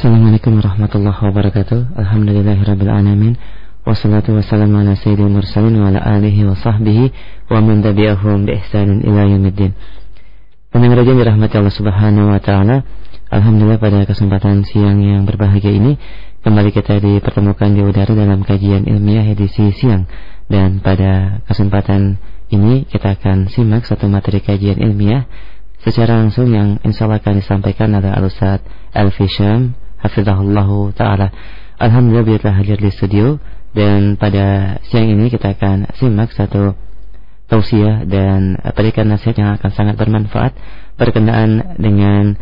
Assalamualaikum warahmatullahi wabarakatuh Alhamdulillahirrabbilalamin Wassalatu wassalamu ala sayyidil mursalin Wa ala alihi wa sahbihi Wa man tabi'ahum bi ihsanin ila yamiddin Pendengar dirahmati Allah subhanahu wa ta'ala Alhamdulillah pada kesempatan siang yang berbahagia ini Kembali kita dipertemukan di udara dalam kajian ilmiah edisi siang. Dan pada kesempatan ini kita akan simak satu materi kajian ilmiah secara langsung yang insya Allah akan disampaikan oleh Al-Ustaz Al-Fisham Hafizahullah Ta'ala Alhamdulillah beliau telah hadir di studio dan pada siang ini kita akan simak satu tausiah dan berikan nasihat yang akan sangat bermanfaat berkenaan dengan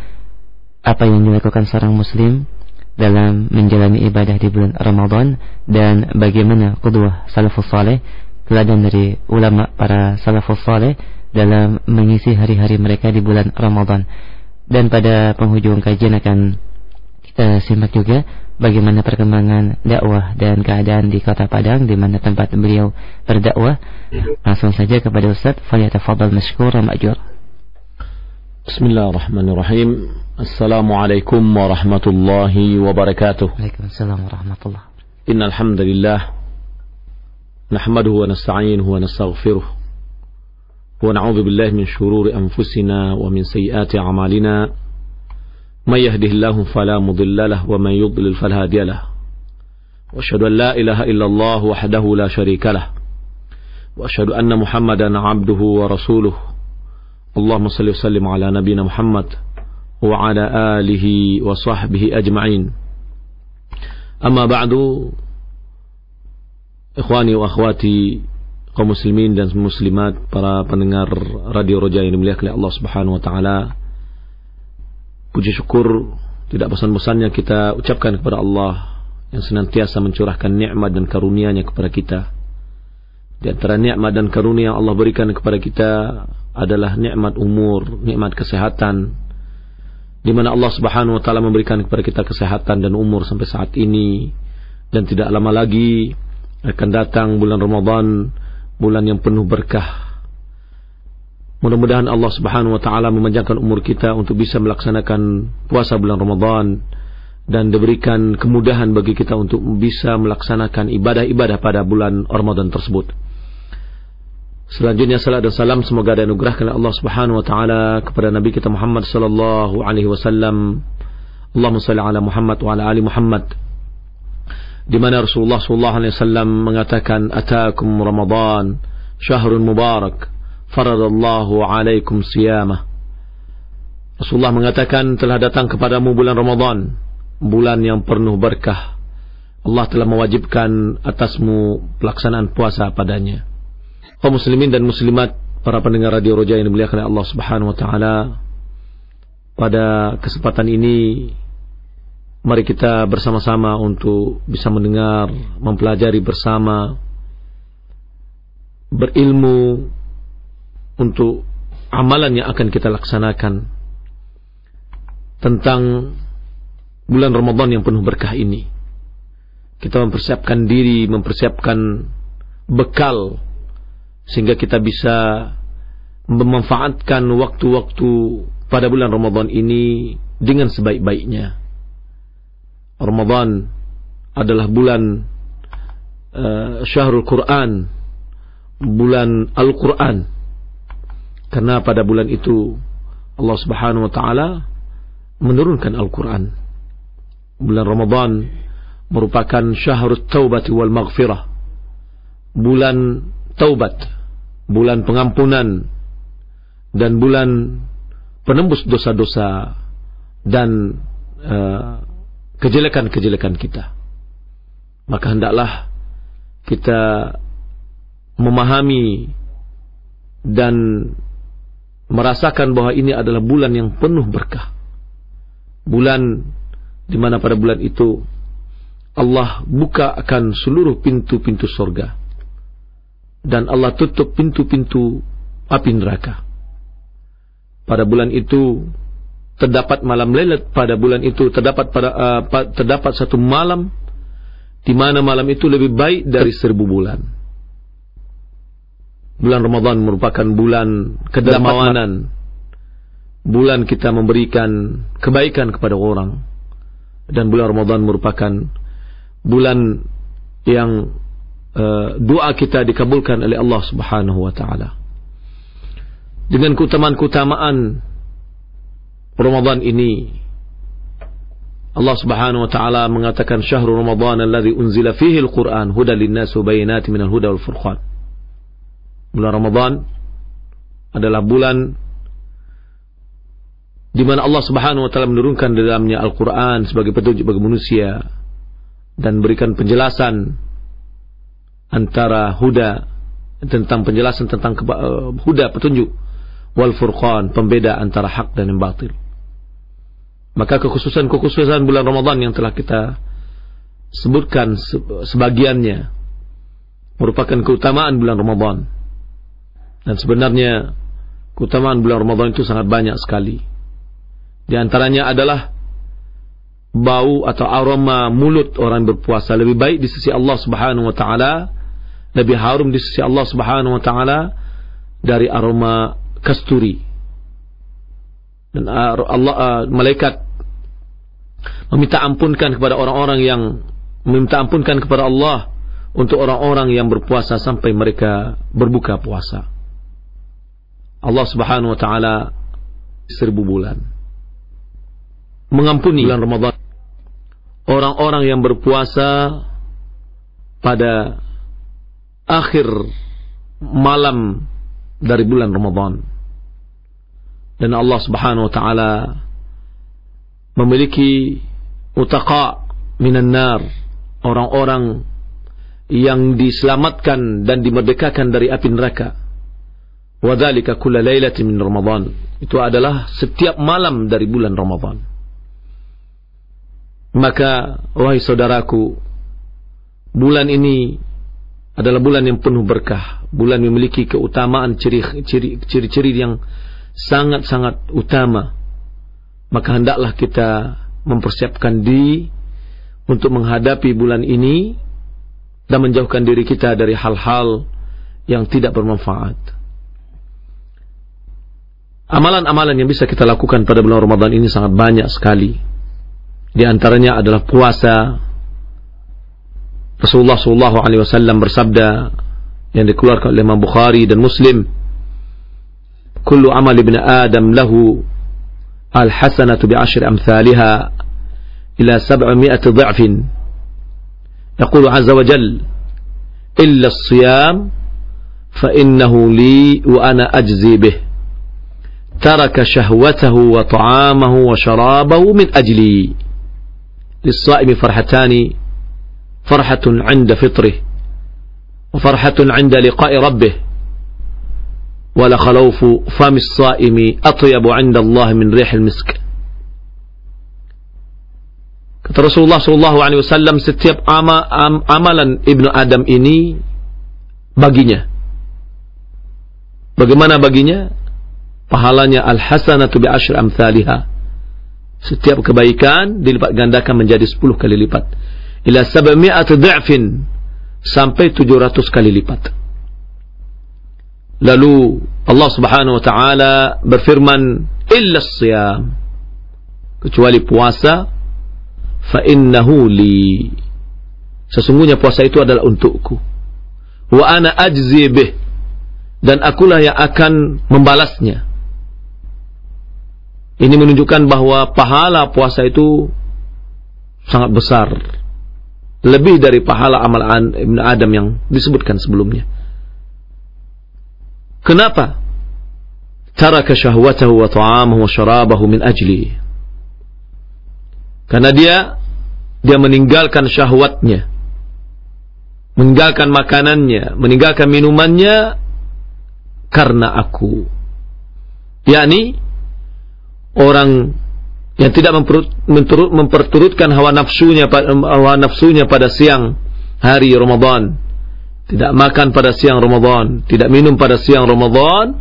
apa yang dilakukan seorang muslim dalam menjalani ibadah di bulan Ramadan dan bagaimana qudwah salafus saleh teladan dari ulama para salafus saleh dalam mengisi hari-hari mereka di bulan Ramadan. Dan pada penghujung kajian akan e, simak juga bagaimana perkembangan dakwah dan keadaan di kota Padang di mana tempat beliau berdakwah. Langsung saja kepada Ustaz, falyatafadhal mashkuran ma'jur. Bismillahirrahmanirrahim. Assalamualaikum warahmatullahi wabarakatuh. Waalaikumsalam warahmatullahi. Innal hamdalillah nahmaduhu wa nasta'inuhu wa nastaghfiruh. Wa na'udzu billahi min shururi anfusina wa min sayyiati a'malina. من يهده الله فلا مضل له ومن يضلل فلا هادي له واشهد ان لا اله الا الله وحده لا شريك له واشهد ان محمدا عبده ورسوله اللهم صل وسلم على نبينا محمد وعلى اله وصحبه اجمعين اما بعد ikhwani wa kaum muslimin dan muslimat para pendengar radio roja yang dimuliakan oleh Allah Subhanahu wa taala Puji syukur tidak bosan-bosannya kita ucapkan kepada Allah yang senantiasa mencurahkan nikmat dan karunia-Nya kepada kita. Di antara nikmat dan karunia yang Allah berikan kepada kita adalah nikmat umur, nikmat kesehatan. Di mana Allah Subhanahu wa taala memberikan kepada kita kesehatan dan umur sampai saat ini dan tidak lama lagi akan datang bulan Ramadan bulan yang penuh berkah. Mudah-mudahan Allah Subhanahu wa taala memanjangkan umur kita untuk bisa melaksanakan puasa bulan Ramadan dan diberikan kemudahan bagi kita untuk bisa melaksanakan ibadah-ibadah pada bulan Ramadan tersebut. Selanjutnya salat dan salam semoga dianugerahkan Allah Subhanahu wa taala kepada nabi kita Muhammad sallallahu alaihi wasallam. Allahumma salli ala Muhammad wa ala ali Muhammad di mana Rasulullah sallallahu alaihi wasallam mengatakan atakum Ramadan syahrun mubarak faradallahu alaikum siyamah Rasulullah mengatakan telah datang kepadamu bulan Ramadan bulan yang penuh berkah. Allah telah mewajibkan atasmu pelaksanaan puasa padanya. Kaum muslimin dan muslimat para pendengar radio Roja yang dimuliakan Allah Subhanahu wa taala pada kesempatan ini Mari kita bersama-sama untuk bisa mendengar, mempelajari bersama, berilmu untuk amalan yang akan kita laksanakan tentang bulan Ramadan yang penuh berkah ini. Kita mempersiapkan diri, mempersiapkan bekal sehingga kita bisa memanfaatkan waktu-waktu pada bulan Ramadan ini dengan sebaik-baiknya. Ramadan adalah bulan uh, Syahrul Quran, bulan Al-Quran. Karena pada bulan itu Allah Subhanahu wa taala menurunkan Al-Quran. Bulan Ramadan merupakan syahrul taubat wal maghfirah. Bulan taubat, bulan pengampunan dan bulan penembus dosa-dosa dan uh, kejelekan-kejelekan kita. Maka hendaklah kita memahami dan merasakan bahwa ini adalah bulan yang penuh berkah. Bulan di mana pada bulan itu Allah buka akan seluruh pintu-pintu sorga dan Allah tutup pintu-pintu api neraka. Pada bulan itu terdapat malam Lailat pada bulan itu terdapat pada uh, terdapat satu malam di mana malam itu lebih baik dari seribu bulan. Bulan Ramadan merupakan bulan kedermawanan. Bulan kita memberikan kebaikan kepada orang. dan bulan Ramadan merupakan bulan yang uh, doa kita dikabulkan oleh Allah Subhanahu wa taala. Dengan keutamaan-keutamaan Ramadan ini Allah Subhanahu wa taala mengatakan syahrul Ramadan alladzi unzila fihi al-Qur'an hudan lin-nas wa bayinatin minal huda wal furqan. Bulan Ramadan adalah bulan di mana Allah Subhanahu wa taala menurunkan di dalamnya Al-Qur'an sebagai petunjuk bagi manusia dan berikan penjelasan antara huda tentang penjelasan tentang uh, huda petunjuk wal furqan pembeda antara hak dan yang batil. Maka kekhususan-kekhususan bulan Ramadan yang telah kita sebutkan sebagiannya merupakan keutamaan bulan Ramadan. Dan sebenarnya keutamaan bulan Ramadan itu sangat banyak sekali. Di antaranya adalah bau atau aroma mulut orang berpuasa lebih baik di sisi Allah Subhanahu wa taala, lebih harum di sisi Allah Subhanahu wa taala dari aroma kasturi. Dan Allah uh, malaikat meminta ampunkan kepada orang-orang yang meminta ampunkan kepada Allah untuk orang-orang yang berpuasa sampai mereka berbuka puasa. Allah Subhanahu wa taala seribu bulan mengampuni bulan Ramadan orang-orang yang berpuasa pada akhir malam dari bulan Ramadan. Dan Allah Subhanahu wa taala memiliki utaqa minan nar, orang-orang yang diselamatkan dan dimerdekakan dari api neraka. Wadzalika kulla lailatin min Ramadan. Itu adalah setiap malam dari bulan Ramadan. Maka wahai saudaraku, bulan ini adalah bulan yang penuh berkah, bulan yang memiliki keutamaan ciri-ciri yang sangat-sangat utama. Maka hendaklah kita mempersiapkan diri untuk menghadapi bulan ini dan menjauhkan diri kita dari hal-hal yang tidak bermanfaat. Amalan-amalan yang bisa kita lakukan pada bulan Ramadan ini sangat banyak sekali. Di antaranya adalah puasa. Rasulullah sallallahu alaihi wasallam bersabda yang dikeluarkan oleh Imam Bukhari dan Muslim, "Kullu amal ibn Adam lahu al-hasanatu bi'ashri amsalha ila 700 dha'fin." يقول عز وجل إلا الصيام فإنه لي وأنا أجزي به ترك شهوته وطعامه وشرابه من أجلي للصائم فرحتان فرحة عند فطره وفرحة عند لقاء ربه ولخلوف فم الصائم أطيب عند الله من ريح المسك Kata Rasulullah Shallallahu Alaihi Wasallam setiap ama, am, amalan ibnu Adam ini baginya. Bagaimana baginya? Pahalanya al hasanatu bi amthaliha setiap kebaikan dilipat gandakan menjadi 10 kali lipat. Ila sab'mi'ati dha'fin sampai 700 kali lipat. Lalu Allah Subhanahu wa taala berfirman, "Illa siyam." Kecuali puasa, fa innahu li. Sesungguhnya puasa itu adalah untukku. Wa ana ajzi bih. Dan akulah yang akan membalasnya. Ini menunjukkan bahwa pahala puasa itu sangat besar. Lebih dari pahala amal Ibn Adam yang disebutkan sebelumnya. Kenapa? Taraka syahwatahu wa ta'amahu wa syarabahu min ajli. Karena dia dia meninggalkan syahwatnya. Meninggalkan makanannya, meninggalkan minumannya karena aku. Yakni orang yang tidak memperturutkan hawa nafsunya hawa nafsunya pada siang hari Ramadan. Tidak makan pada siang Ramadan. Tidak minum pada siang Ramadan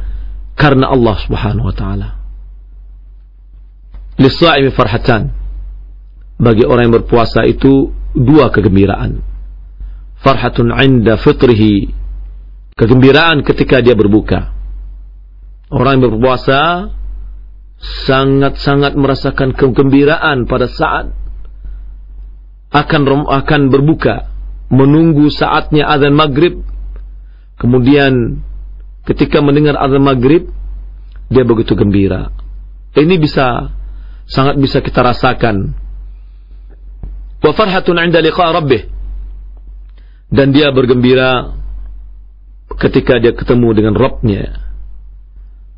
karena Allah Subhanahu wa taala. Lisa'imi farhatan. Bagi orang yang berpuasa itu dua kegembiraan. Farhatun 'inda fitrihi. Kegembiraan ketika dia berbuka. Orang yang berpuasa sangat-sangat merasakan kegembiraan pada saat akan akan berbuka menunggu saatnya azan maghrib. Kemudian ketika mendengar azan maghrib dia begitu gembira. Ini bisa sangat bisa kita rasakan. Wa farhatun 'inda liqa dan dia bergembira ketika dia ketemu dengan Rabbnya. khafufa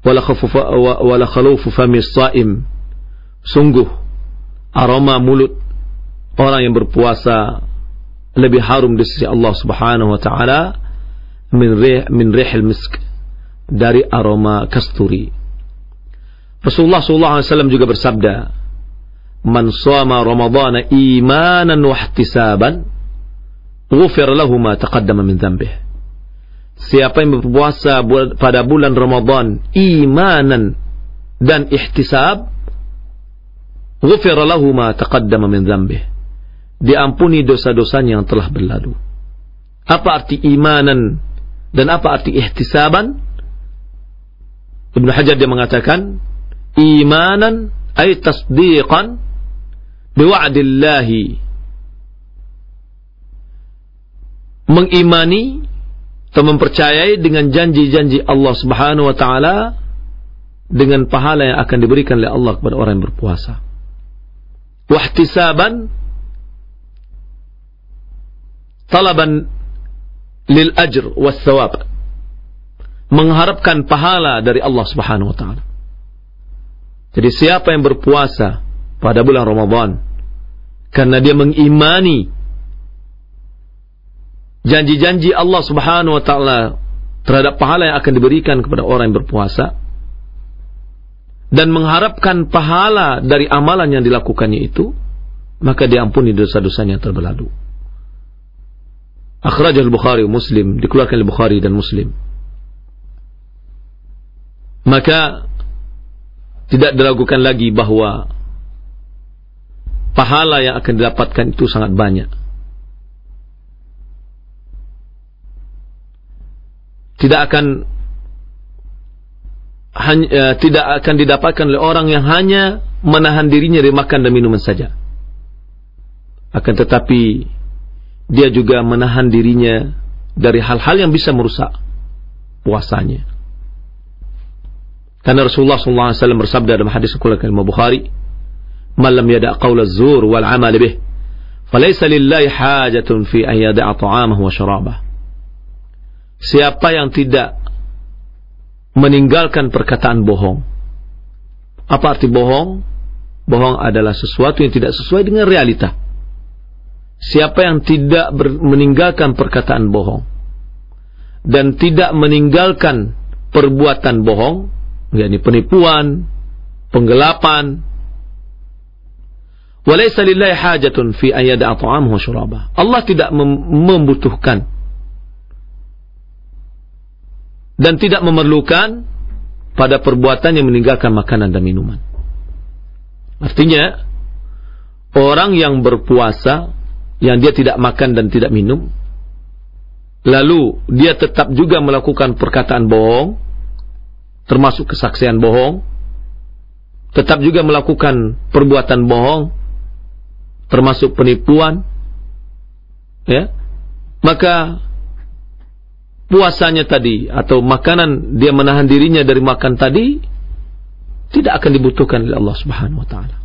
wala khalufu fami saim. Sungguh aroma mulut orang yang berpuasa lebih harum di sisi Allah Subhanahu wa taala min rih min rihil misk dari aroma kasturi. Rasulullah sallallahu alaihi wasallam juga bersabda man shama ramadhana imanan wa ihtisaban ghufir lahu ma taqaddama min dhanbihi Siapa yang berpuasa pada bulan Ramadan imanan dan ihtisab, lahu ma taqaddama min dzambih. Diampuni dosa-dosanya yang telah berlalu. Apa arti imanan dan apa arti ihtisaban? Ibnu Hajar dia mengatakan imanan ay tasdiqan biwa'dillahi mengimani atau mempercayai dengan janji-janji Allah Subhanahu wa taala dengan pahala yang akan diberikan oleh Allah kepada orang yang berpuasa. Wahtisaban talaban lil ajr was thawab. Mengharapkan pahala dari Allah Subhanahu wa taala. Jadi siapa yang berpuasa pada bulan Ramadan karena dia mengimani janji-janji Allah Subhanahu wa taala terhadap pahala yang akan diberikan kepada orang yang berpuasa dan mengharapkan pahala dari amalan yang dilakukannya itu maka diampuni dosa-dosanya yang terberlalu. Akhrajah al-Bukhari Muslim dikeluarkan oleh Bukhari dan Muslim. Maka tidak diragukan lagi bahwa pahala yang akan didapatkan itu sangat banyak. Tidak akan hanya, uh, tidak akan didapatkan oleh orang yang hanya menahan dirinya dari makan dan minuman saja. Akan tetapi dia juga menahan dirinya dari hal-hal yang bisa merusak puasanya. Karena Rasulullah SAW bersabda dalam hadis Al Bukhari, "Man lam yada' qaula zur wal 'amal bih, falaysa lillahi hajatun fi an yada'a ta'amahu wa syarabahu." Siapa yang tidak meninggalkan perkataan bohong. Apa arti bohong? Bohong adalah sesuatu yang tidak sesuai dengan realita. Siapa yang tidak meninggalkan perkataan bohong dan tidak meninggalkan perbuatan bohong, yakni penipuan, penggelapan, walaysa lillahi hajatun fi an yada'a ta'amahu Allah tidak membutuhkan dan tidak memerlukan pada perbuatan yang meninggalkan makanan dan minuman. Artinya, orang yang berpuasa, yang dia tidak makan dan tidak minum, lalu dia tetap juga melakukan perkataan bohong, termasuk kesaksian bohong, tetap juga melakukan perbuatan bohong, termasuk penipuan, ya, maka puasanya tadi atau makanan dia menahan dirinya dari makan tadi tidak akan dibutuhkan oleh Allah Subhanahu wa taala.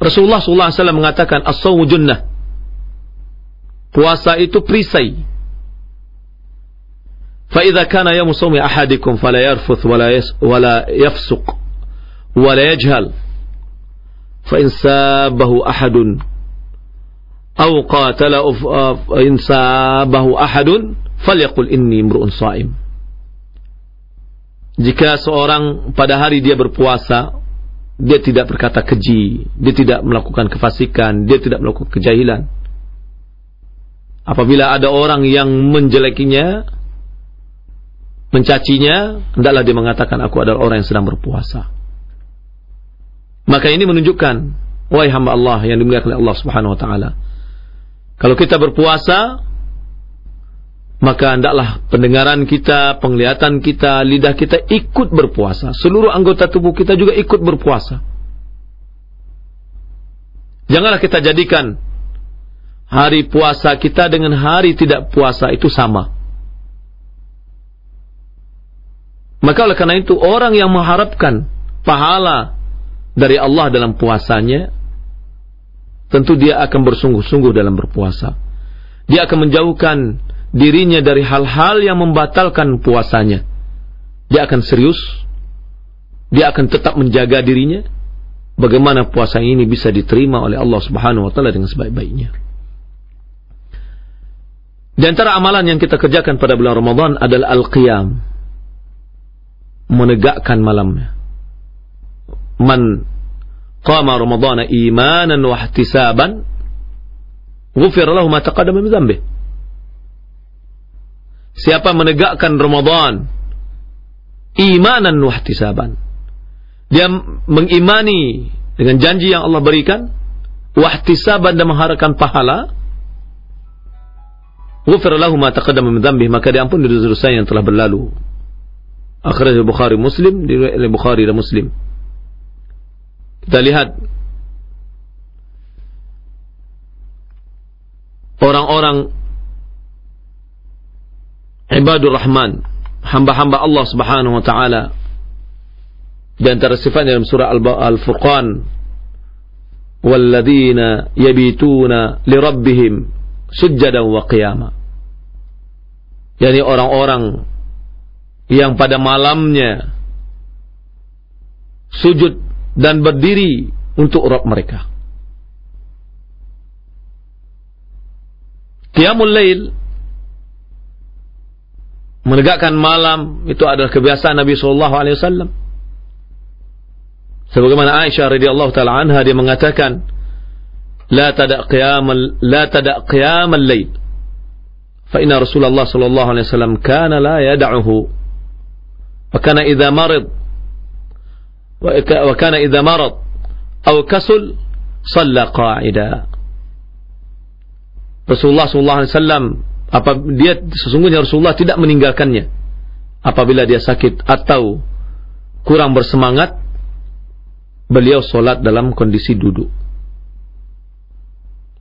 Rasulullah SAW mengatakan as-sawmu junnah. Puasa itu perisai. Fa idza kana yawmu sawmi ahadikum fala yarfuth wala yas wala yafsuq wala yajhal. Fa in sabahu ahadun أو قاتل إن سابه أحد فليقل إني imru'un صائم jika seorang pada hari dia berpuasa dia tidak berkata keji dia tidak melakukan kefasikan dia tidak melakukan kejahilan. Apabila ada orang yang menjelekinya mencacinya hendaklah dia mengatakan aku adalah orang yang sedang berpuasa. Maka ini menunjukkan wahai hamba Allah yang dimuliakan oleh Allah Subhanahu wa taala kalau kita berpuasa, maka hendaklah pendengaran kita, penglihatan kita, lidah kita ikut berpuasa. Seluruh anggota tubuh kita juga ikut berpuasa. Janganlah kita jadikan hari puasa kita dengan hari tidak puasa itu sama. Maka oleh karena itu orang yang mengharapkan pahala dari Allah dalam puasanya tentu dia akan bersungguh-sungguh dalam berpuasa. Dia akan menjauhkan dirinya dari hal-hal yang membatalkan puasanya. Dia akan serius. Dia akan tetap menjaga dirinya. Bagaimana puasa ini bisa diterima oleh Allah Subhanahu wa taala dengan sebaik-baiknya. Di antara amalan yang kita kerjakan pada bulan Ramadan adalah al-qiyam. Menegakkan malamnya. Man qama Ramadan imanan wa ihtisaban ghufir lahu ma taqaddama min dhanbi. Siapa menegakkan Ramadan imanan wa ihtisaban. Dia mengimani dengan janji yang Allah berikan wa ihtisaban dan mengharapkan pahala ghufir lahu ma taqaddama min dhanbi maka diampuni dosa-dosa yang telah berlalu. Akhraj Bukhari Muslim di Bukhari dan Muslim. Kita lihat. Orang-orang ibadur rahman hamba-hamba Allah Subhanahu wa taala di antara sifat dalam surah Al-Furqan walladzina yabituna lirabbihim sujjadan wa qiyama. Yakni orang-orang yang pada malamnya sujud dan berdiri untuk Rabb mereka Qiyamul Lail menegakkan malam itu adalah kebiasaan Nabi Shallallahu Alaihi Wasallam. Sebagaimana Aisyah radhiyallahu taala anha dia mengatakan, لا تدع قيام لا تدع قيام الليل فإن رسول الله صلى الله عليه وسلم كان لا يدعه وكان إذا مرض وكان إذا مرض أو كسل صلى قاعدا Rasulullah SAW apa dia sesungguhnya Rasulullah tidak meninggalkannya apabila dia sakit atau kurang bersemangat beliau solat dalam kondisi duduk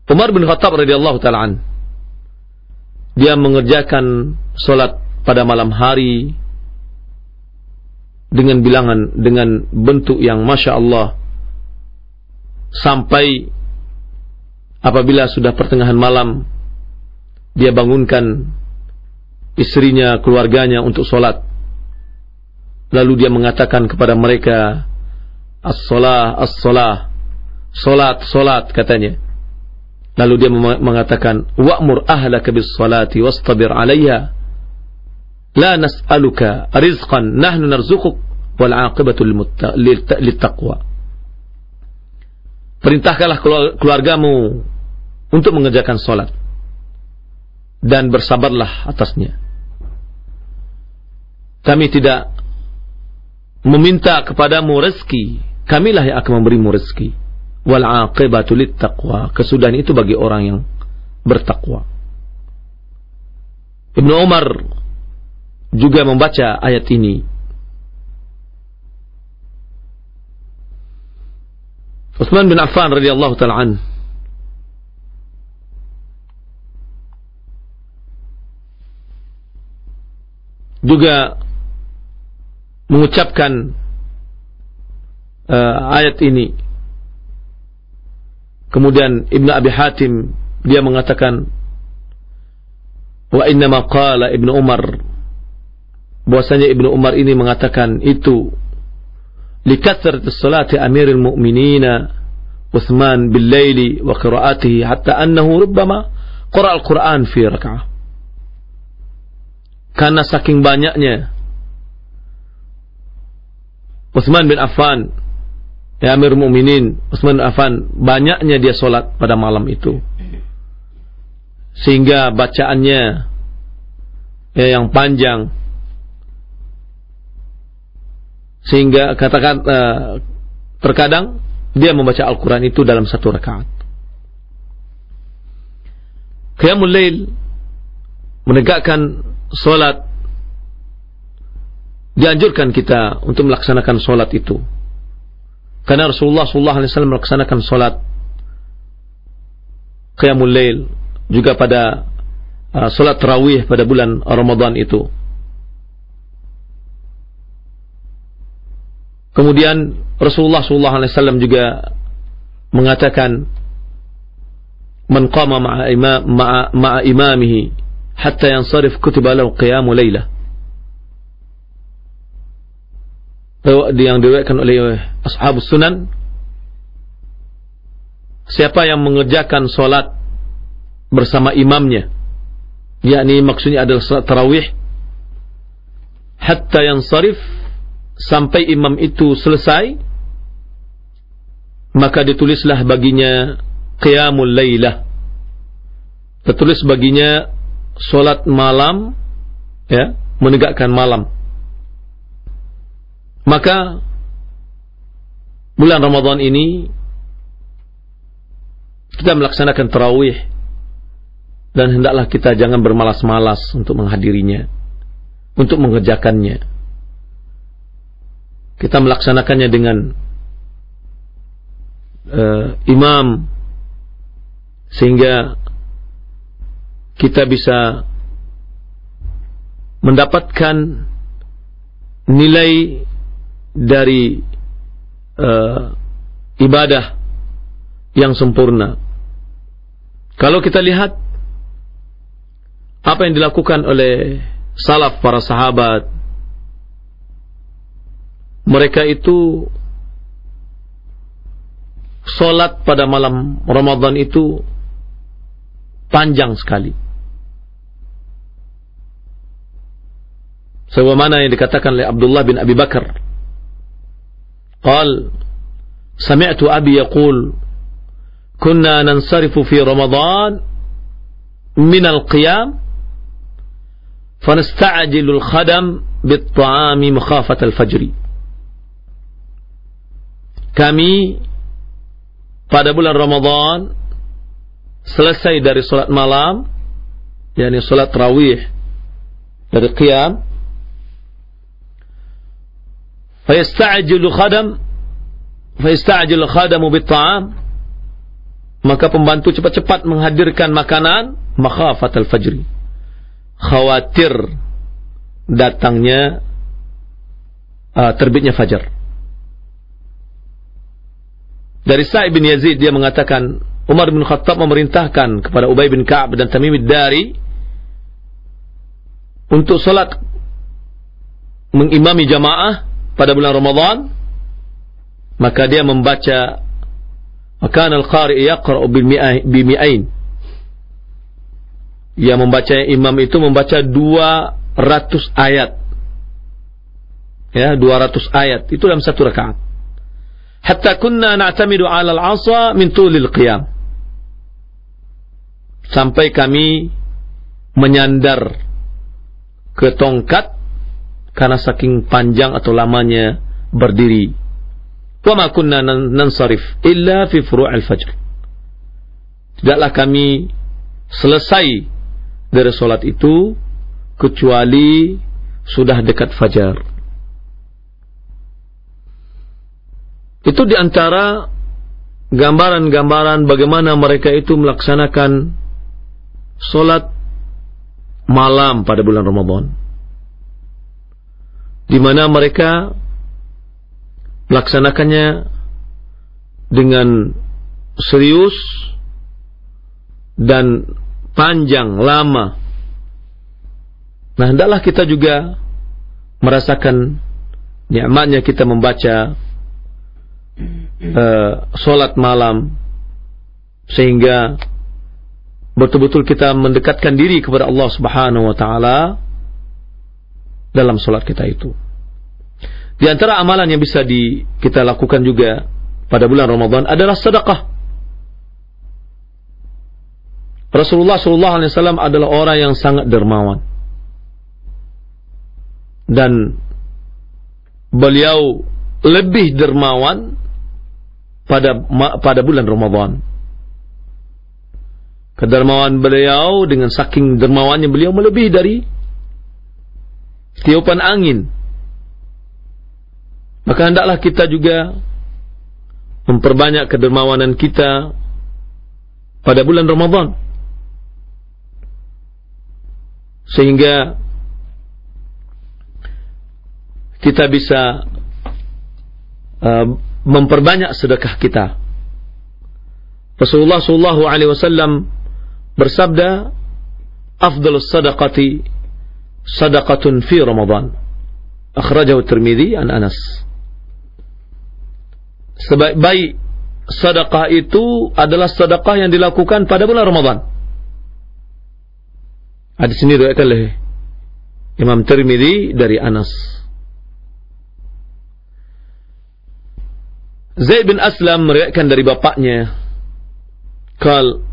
Umar bin Khattab radhiyallahu taala dia mengerjakan solat pada malam hari dengan bilangan dengan bentuk yang masya Allah sampai apabila sudah pertengahan malam dia bangunkan istrinya, keluarganya untuk sholat. Lalu dia mengatakan kepada mereka, As-salah, as-salah, solat, solat katanya. Lalu dia mengatakan, Wa'mur ahlaka bis salati wastabir alaiha. Nas'aluka rizqan nahnu narzukuk wal aqibatu littaqwa. Perintahkanlah keluargamu untuk mengerjakan solat dan bersabarlah atasnya. Kami tidak meminta kepadamu rezeki, kamilah yang akan memberimu rezeki. Wal aqibatu taqwa. Kesudahan itu bagi orang yang bertakwa. Ibnu Umar juga membaca ayat ini. Utsman bin Affan radhiyallahu taala juga mengucapkan uh, ayat ini. Kemudian Ibnu Abi Hatim dia mengatakan wa inna qala Ibnu Umar bahwasanya Ibnu Umar ini mengatakan itu. Likathrati salati amiril mu'minina Uthman bil laili wa qira'atihi hatta annahu rubbama qara al-Qur'an fi rak'ah. Karena saking banyaknya Utsman bin Affan ya Amir Mukminin Utsman bin Affan banyaknya dia solat pada malam itu. Sehingga bacaannya ya, yang panjang sehingga katakan uh, terkadang dia membaca Al-Quran itu dalam satu rakaat. Qiyamul Lail menegakkan solat dianjurkan kita untuk melaksanakan solat itu. Karena Rasulullah SAW melaksanakan solat qiyamul lail juga pada uh, salat tarawih pada bulan Ramadan itu. Kemudian Rasulullah sallallahu alaihi wasallam juga mengatakan man qama ma'a imam ma'a, ma'a imamihi hatta yansarif kutiba lahu qiyamul lailah. Yang diriwayatkan oleh ashabus sunan siapa yang mengerjakan solat bersama imamnya yakni maksudnya adalah salat tarawih hatta yang sarif sampai imam itu selesai maka ditulislah baginya qiyamul lailah tertulis baginya solat malam ya menegakkan malam maka bulan Ramadan ini kita melaksanakan tarawih dan hendaklah kita jangan bermalas-malas untuk menghadirinya, untuk mengerjakannya. Kita melaksanakannya dengan uh, imam sehingga kita bisa mendapatkan nilai dari uh, ibadah yang sempurna. Kalau kita lihat apa yang dilakukan oleh salaf para sahabat, mereka itu solat pada malam Ramadan itu panjang sekali. Sebagaimana yang dikatakan oleh Abdullah bin Abi Bakar. Qal, Sami'tu Abi yaqul, كنا ننصرف في رمضان من القيام فنستعجل الخدم بالطعام مخافة الفجر kami pada bulan Ramadan selesai dari sholat malam yakni sholat tarawih dari qiyam. Fayasta'jilu khadam fayasta'jilu khadamu bitta'am. Maka pembantu cepat-cepat menghadirkan makanan makhafatal fajri. Khawatir datangnya uh, terbitnya fajar dari Sa'id bin Yazid dia mengatakan Umar bin Khattab memerintahkan kepada Ubay bin Ka'ab dan Tamim dari untuk salat mengimami jamaah pada bulan Ramadan maka dia membaca maka al-qari yaqra'u bimi'ain. Ia membaca imam itu membaca 200 ayat. Ya, 200 ayat itu dalam satu rakaat hatta kunna na'tamidu 'ala al-'asa min tulil qiyam. Sampai kami menyandar ke tongkat karena saking panjang atau lamanya berdiri. Wa ma kunna nansarif illa fi furu'il fajr. Tidaklah kami selesai dari solat itu kecuali sudah dekat fajar. Itu di antara gambaran-gambaran bagaimana mereka itu melaksanakan solat malam pada bulan Ramadan di mana mereka melaksanakannya dengan serius dan panjang lama. Nah, hendaklah kita juga merasakan nikmatnya kita membaca uh, solat malam sehingga betul-betul kita mendekatkan diri kepada Allah Subhanahu wa taala dalam solat kita itu. Di antara amalan yang bisa di, kita lakukan juga pada bulan Ramadan adalah sedekah. Rasulullah SAW adalah orang yang sangat dermawan. Dan beliau lebih dermawan pada pada bulan Ramadan. Kedermawan beliau dengan saking dermawannya beliau melebihi dari tiupan angin maka hendaklah kita juga memperbanyak kedermawanan kita pada bulan Ramadan. Sehingga kita bisa uh, memperbanyak sedekah kita. Rasulullah sallallahu alaihi wasallam bersabda, "Afdalus sadaqati sadaqatun fi Ramadan." Akhrajahu Tirmizi an Anas. Sebaik-baik sedekah itu adalah sedekah yang dilakukan pada bulan Ramadan. Ada sini riwayat oleh Imam Tirmizi dari Anas. Zaid bin Aslam meriwayatkan dari bapaknya. Kal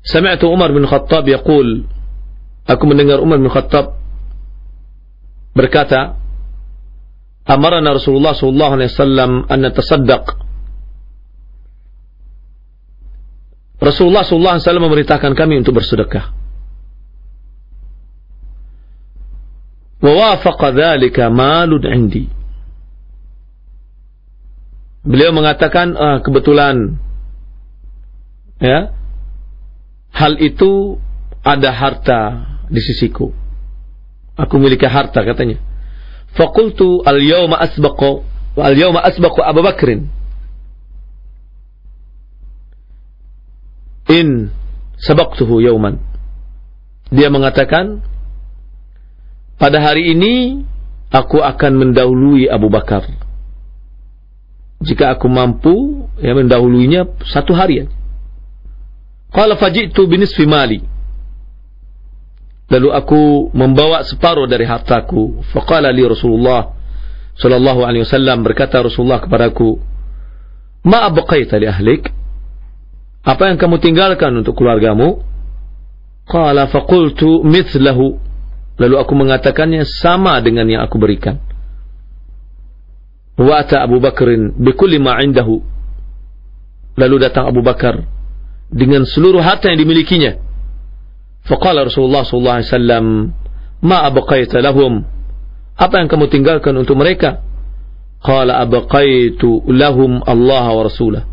sami'atu Umar bin Khattab yaqul. Aku mendengar Umar bin Khattab berkata Amarana Rasulullah sallallahu alaihi wasallam an natasaddaq. Rasulullah sallallahu alaihi wasallam memerintahkan kami untuk bersedekah. Wa wafaqa dzalika malun 'indi. Beliau mengatakan ah, kebetulan. Ya. Hal itu ada harta di sisiku. Aku memiliki harta katanya. Fakultu al yawma asbaqu al yawma asbaqu Abu Bakrin. In sabaqtuhu yawman. Dia mengatakan pada hari ini aku akan mendahului Abu Bakar jika aku mampu ya mendahuluinya satu hari Qala faji'tu binisfi mali. Lalu aku membawa separuh dari hartaku. Faqala li Rasulullah sallallahu alaihi wasallam berkata Rasulullah kepadaku, "Ma abqaita li ahlik?" Apa yang kamu tinggalkan untuk keluargamu? Qala faqultu mithlahu. Lalu aku mengatakannya sama dengan yang aku berikan. Wa ata Abu Bakrin bikulli ma indahu. Lalu datang Abu Bakar dengan seluruh harta yang dimilikinya. Faqala Rasulullah sallallahu alaihi wasallam, "Ma abqaita lahum?" Apa yang kamu tinggalkan untuk mereka? Qala abqaitu lahum Allah wa rasulah.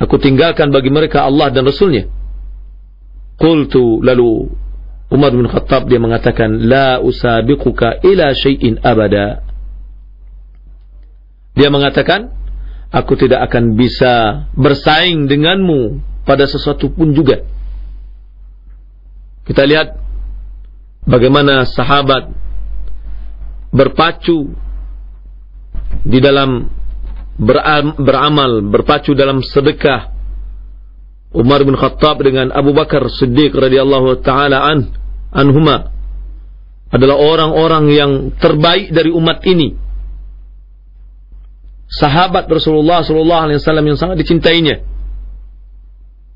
Aku tinggalkan bagi mereka Allah dan Rasulnya. Qultu lalu Umar bin Khattab dia mengatakan la usabiquka ila syai'in abada. Dia mengatakan aku tidak akan bisa bersaing denganmu pada sesuatu pun juga. Kita lihat bagaimana sahabat berpacu di dalam beramal, berpacu dalam sedekah. Umar bin Khattab dengan Abu Bakar Siddiq radhiyallahu taala an anhuma adalah orang-orang yang terbaik dari umat ini. Sahabat Rasulullah sallallahu alaihi wasallam yang sangat dicintainya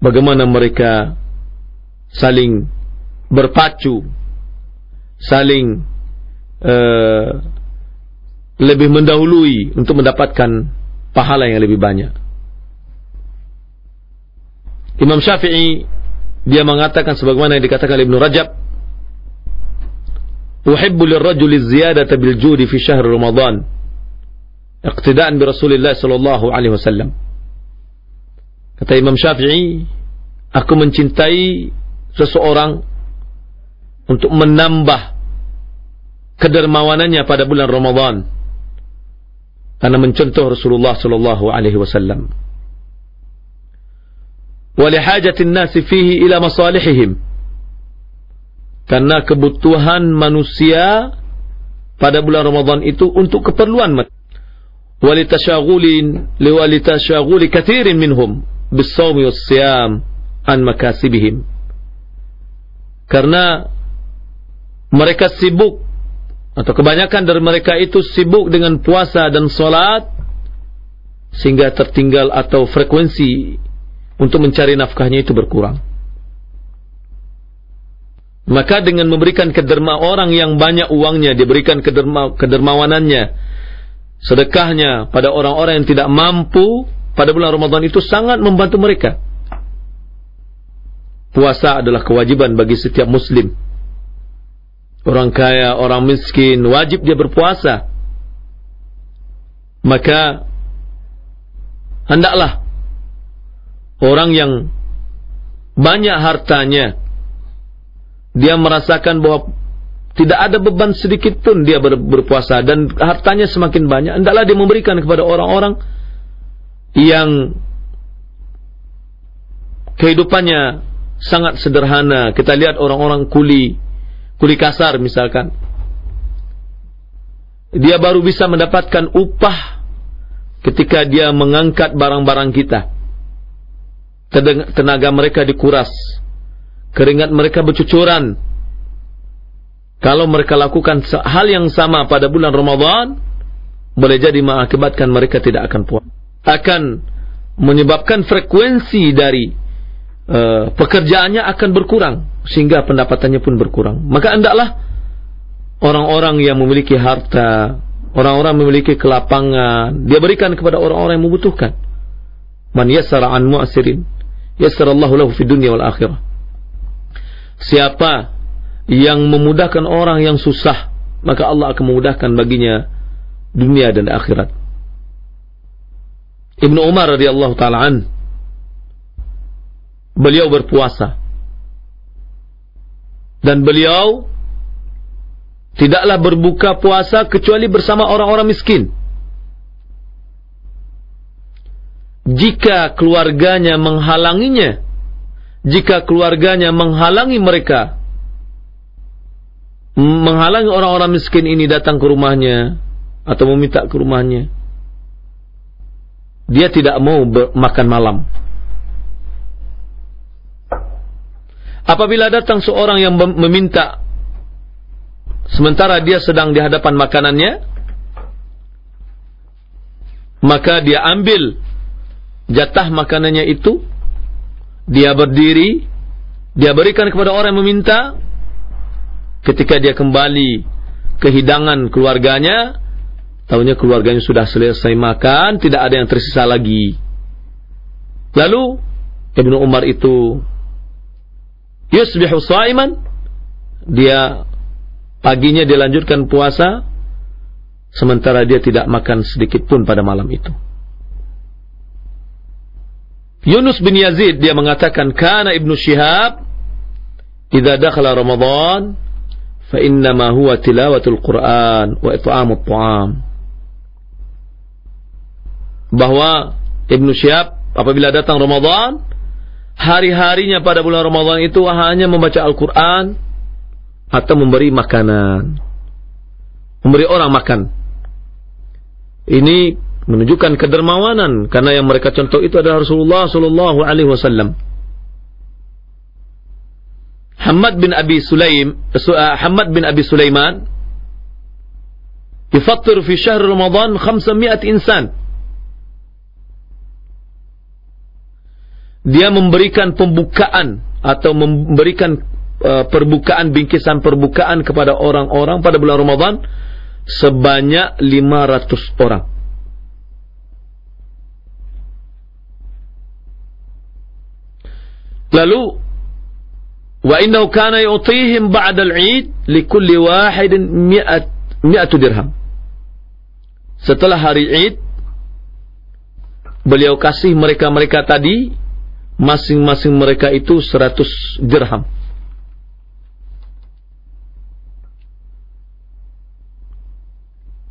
bagaimana mereka saling berpacu, saling uh, lebih mendahului untuk mendapatkan pahala yang lebih banyak. Imam Syafi'i dia mengatakan sebagaimana yang dikatakan oleh Ibnu Rajab, "Uhibbu lirrajuli ziyadata bil judi fi syahr Ramadan." iqtidaan bi Rasulullah sallallahu alaihi wasallam. Kata Imam Syafi'i, aku mencintai seseorang untuk menambah kedermawanannya pada bulan Ramadan karena mencontoh Rasulullah sallallahu alaihi wasallam. Walihajatin nasi fihi ila masalihihim. Karena kebutuhan manusia pada bulan Ramadan itu untuk keperluan mereka walitasyaghulin liwalitasyaghuli kathirin minhum bisawmi wassiyam an makasibihim karena mereka sibuk atau kebanyakan dari mereka itu sibuk dengan puasa dan solat sehingga tertinggal atau frekuensi untuk mencari nafkahnya itu berkurang. Maka dengan memberikan kederma orang yang banyak uangnya, diberikan kederma, kedermawanannya, sedekahnya pada orang-orang yang tidak mampu, pada bulan Ramadan itu sangat membantu mereka. Puasa adalah kewajiban bagi setiap muslim. Orang kaya, orang miskin, wajib dia berpuasa. Maka hendaklah orang yang banyak hartanya, dia merasakan bahwa tidak ada beban sedikit pun dia ber, berpuasa dan hartanya semakin banyak. Hendaklah dia memberikan kepada orang-orang yang kehidupannya sangat sederhana. Kita lihat orang-orang kuli, kuli kasar misalkan. Dia baru bisa mendapatkan upah ketika dia mengangkat barang-barang kita. Tenaga mereka dikuras. Keringat mereka bercucuran kalau mereka lakukan hal yang sama pada bulan Ramadan, boleh jadi mengakibatkan mereka tidak akan puas. Akan menyebabkan frekuensi dari uh, pekerjaannya akan berkurang sehingga pendapatannya pun berkurang. Maka hendaklah orang-orang yang memiliki harta, orang-orang memiliki kelapangan, dia berikan kepada orang-orang yang membutuhkan. Man yassara an mu'asirin, yassarallahu lahu fid dunya wal akhirah. Siapa yang memudahkan orang yang susah, maka Allah akan memudahkan baginya dunia dan akhirat. Ibnu Umar radhiyallahu taala an beliau berpuasa dan beliau tidaklah berbuka puasa kecuali bersama orang-orang miskin. Jika keluarganya menghalanginya, jika keluarganya menghalangi mereka menghalangi orang-orang miskin ini datang ke rumahnya atau meminta ke rumahnya. Dia tidak mau makan malam. Apabila datang seorang yang meminta sementara dia sedang di hadapan makanannya, maka dia ambil jatah makanannya itu, dia berdiri, dia berikan kepada orang yang meminta, ketika dia kembali ke hidangan keluarganya, tahunya keluarganya sudah selesai makan, tidak ada yang tersisa lagi. Lalu Ibnu Umar itu yusbihu sa'iman, dia paginya dilanjutkan puasa, sementara dia tidak makan sedikit pun pada malam itu. Yunus bin Yazid dia mengatakan kana Ibnu Syihab idza dakhala Ramadan fa innama huwa tilawatul Quran wa. Bahwa Ibnu Syihab apabila datang Ramadan, hari-harinya pada bulan Ramadan itu hanya membaca Al-Quran atau memberi makanan. Memberi orang makan. Ini menunjukkan kedermawanan karena yang mereka contoh itu adalah Rasulullah sallallahu alaihi wasallam. Hamad bin Abi Sulaim uh, Hamad bin Abi Sulaiman يفطر في شهر رمضان 500 insan dia memberikan pembukaan atau memberikan uh, perbukaan bingkisan perbukaan kepada orang-orang pada bulan Ramadan sebanyak 500 orang lalu Wa innahu kana yu'tihim ba'da al-'id likulli wahidin mi'at mi'atu dirham. Setelah hari Id beliau kasih mereka-mereka tadi masing-masing mereka itu 100 dirham.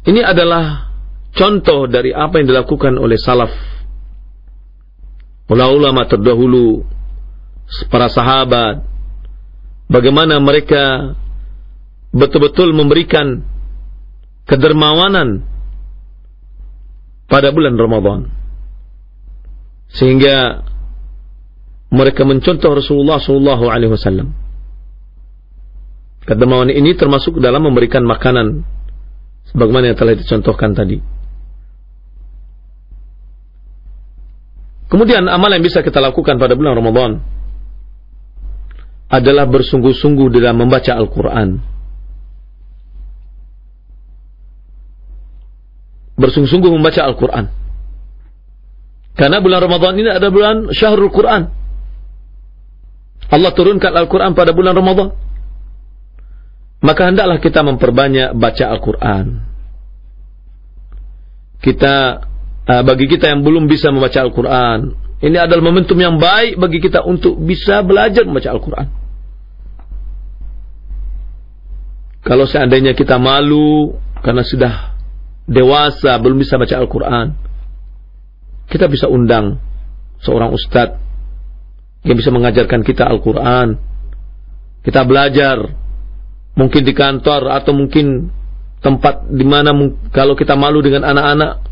Ini adalah contoh dari apa yang dilakukan oleh salaf. Ulama-ulama terdahulu, para sahabat, bagaimana mereka betul-betul memberikan kedermawanan pada bulan Ramadan. Sehingga mereka mencontoh Rasulullah sallallahu alaihi wasallam. Kedermawanan ini termasuk dalam memberikan makanan sebagaimana yang telah dicontohkan tadi. Kemudian amal yang bisa kita lakukan pada bulan Ramadan adalah bersungguh-sungguh dalam membaca Al-Quran. Bersungguh-sungguh membaca Al-Quran. Karena bulan Ramadan ini ada bulan Syahrul Quran. Allah turunkan Al-Quran pada bulan Ramadan. Maka hendaklah kita memperbanyak baca Al-Quran. Kita, uh, bagi kita yang belum bisa membaca Al-Quran, Ini adalah momentum yang baik bagi kita untuk bisa belajar membaca Al-Quran. Kalau seandainya kita malu karena sudah dewasa belum bisa baca Al-Quran, kita bisa undang seorang ustadz yang bisa mengajarkan kita Al-Quran. Kita belajar, mungkin di kantor atau mungkin tempat di mana kalau kita malu dengan anak-anak,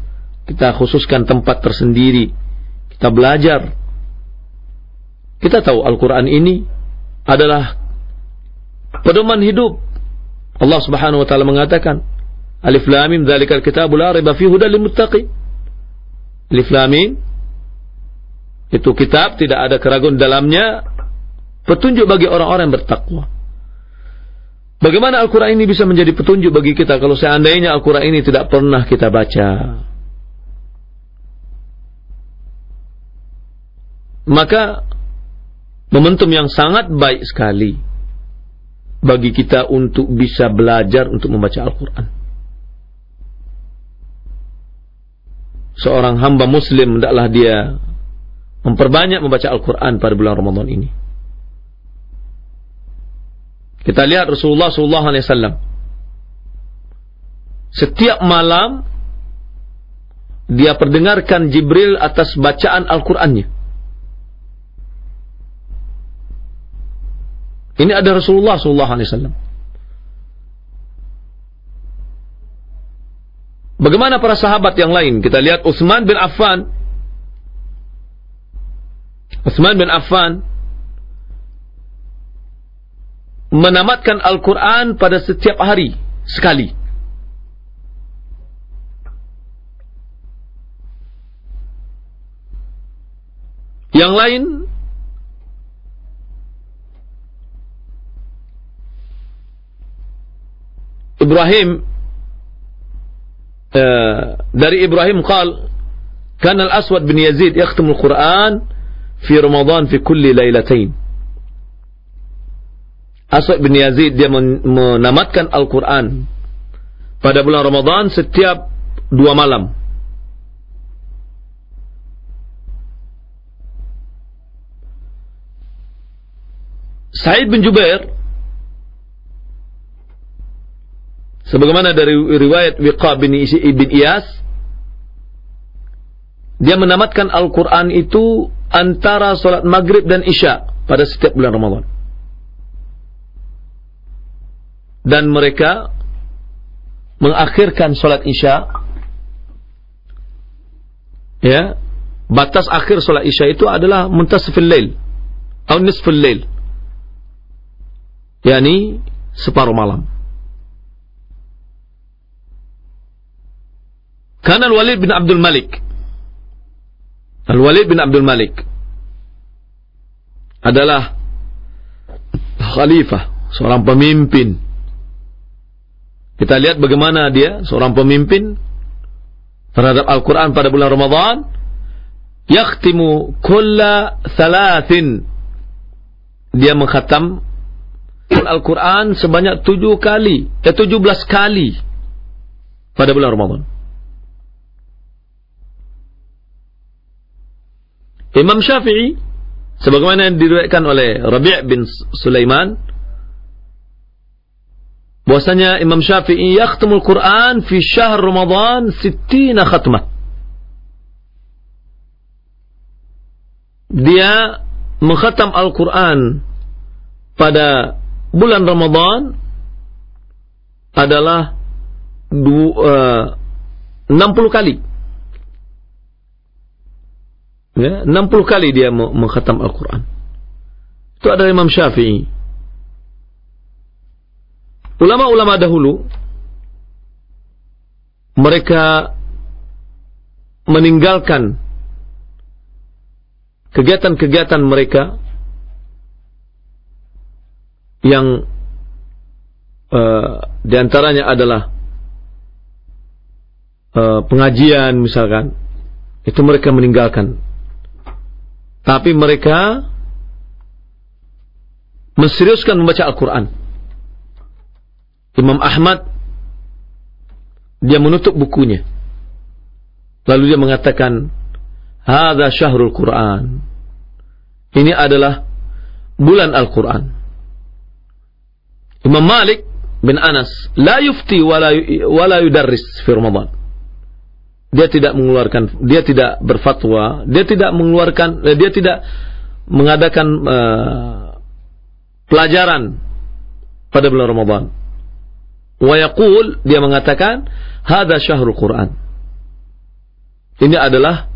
kita khususkan tempat tersendiri kita belajar. Kita tahu Al-Quran ini adalah pedoman hidup. Allah Subhanahu wa taala mengatakan, Alif Lam Mim dzalikal kitabul la raiba fihi hudal lil muttaqin. Alif Lam Mim itu kitab tidak ada keraguan dalamnya petunjuk bagi orang-orang yang bertakwa. Bagaimana Al-Quran ini bisa menjadi petunjuk bagi kita kalau seandainya Al-Quran ini tidak pernah kita baca? maka momentum yang sangat baik sekali bagi kita untuk bisa belajar untuk membaca Al-Quran. Seorang hamba muslim hendaklah dia memperbanyak membaca Al-Quran pada bulan Ramadan ini. Kita lihat Rasulullah SAW setiap malam dia perdengarkan Jibril atas bacaan Al-Qur'annya. Ini ada Rasulullah sallallahu alaihi wasallam. Bagaimana para sahabat yang lain? Kita lihat Utsman bin Affan. Utsman bin Affan menamatkan Al-Quran pada setiap hari sekali. Yang lain Ibrahim eh, dari Ibrahim qal kana Aswad bin Yazid yakhtimu Quran, fi Ramadan fi kulli lailatain Aswad bin Yazid dia menamatkan Al-Qur'an pada bulan Ramadan setiap dua malam. Sa'id bin Jubair Sebagaimana dari riwayat Wiqa bin Ibn Iyas, dia menamatkan Al-Quran itu antara solat maghrib dan isya pada setiap bulan Ramadan. Dan mereka mengakhirkan solat isya, ya, batas akhir solat isya itu adalah muntasifil lail, atau nisfil lail, yakni separuh malam. Karena Al-Walid bin Abdul Malik. Al-Walid bin Abdul Malik adalah khalifah, seorang pemimpin. Kita lihat bagaimana dia, seorang pemimpin terhadap Al-Quran pada bulan Ramadan. Yakhtimu kulla thalathin. Dia mengkhatam Al-Quran sebanyak tujuh kali, eh tujuh belas kali pada bulan Ramadan. Imam Syafi'i sebagaimana yang diriwayatkan oleh Rabi' bin Sulaiman bahwasanya Imam Syafi'i yakhtamul Quran fi syahr Ramadan 60 khatmah. Dia mengkhatam Al-Quran pada bulan Ramadan adalah uh, 60 kali. Ya, 60 kali dia mengkhatam Al-Quran. Itu adalah Imam Syafi'i. Ulama-ulama dahulu, mereka meninggalkan kegiatan-kegiatan mereka yang uh, di antaranya adalah uh, pengajian misalkan itu mereka meninggalkan tapi mereka menseriuskan membaca Al-Quran. Imam Ahmad dia menutup bukunya. Lalu dia mengatakan, Hada syahrul Quran. Ini adalah bulan Al-Quran. Imam Malik bin Anas la yufti wala wala yudarris fi Ramadan. Dia tidak mengeluarkan dia tidak berfatwa, dia tidak mengeluarkan eh, dia tidak mengadakan uh, pelajaran pada bulan Ramadan. Wa yaqul dia mengatakan hada syahrul Quran. Ini adalah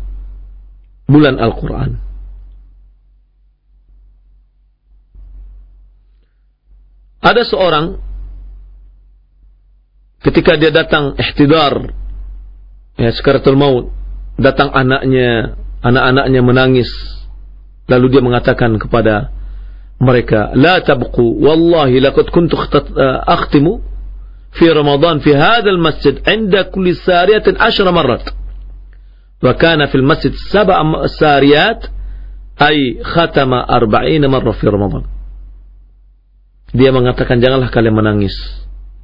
bulan Al-Quran. Ada seorang ketika dia datang ihtidar ya sakaratul maut. Datang anaknya anak-anaknya menangis. Lalu dia mengatakan kepada mereka la tabqu wallahi laqad kuntu eh, akhtimu fi ramadan fi hadzal masjid 'inda kulli sariyatin 10 marrat. Wa kana fil masjid sab'a sariyat ay khatama 40 marrah fi ramadan. Dia mengatakan janganlah kalian menangis.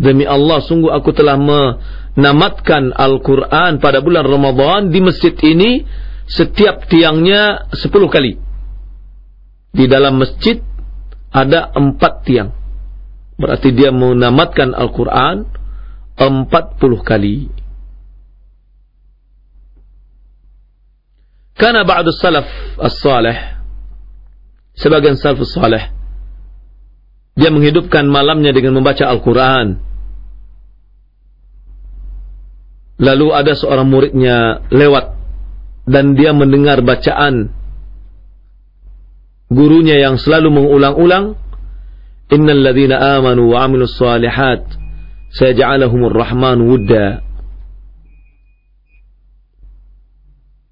Demi Allah sungguh aku telah me menamatkan Al-Quran pada bulan Ramadan di masjid ini setiap tiangnya sepuluh kali. Di dalam masjid ada empat tiang. Berarti dia menamatkan Al-Quran empat puluh kali. Karena ba'du salaf as-salih. Sebagian salaf as-salih. Dia menghidupkan malamnya dengan membaca Al-Quran. Lalu ada seorang muridnya lewat dan dia mendengar bacaan gurunya yang selalu mengulang-ulang Innal amanu wa amilus salihat sayaj'aluhumur rahman wudda.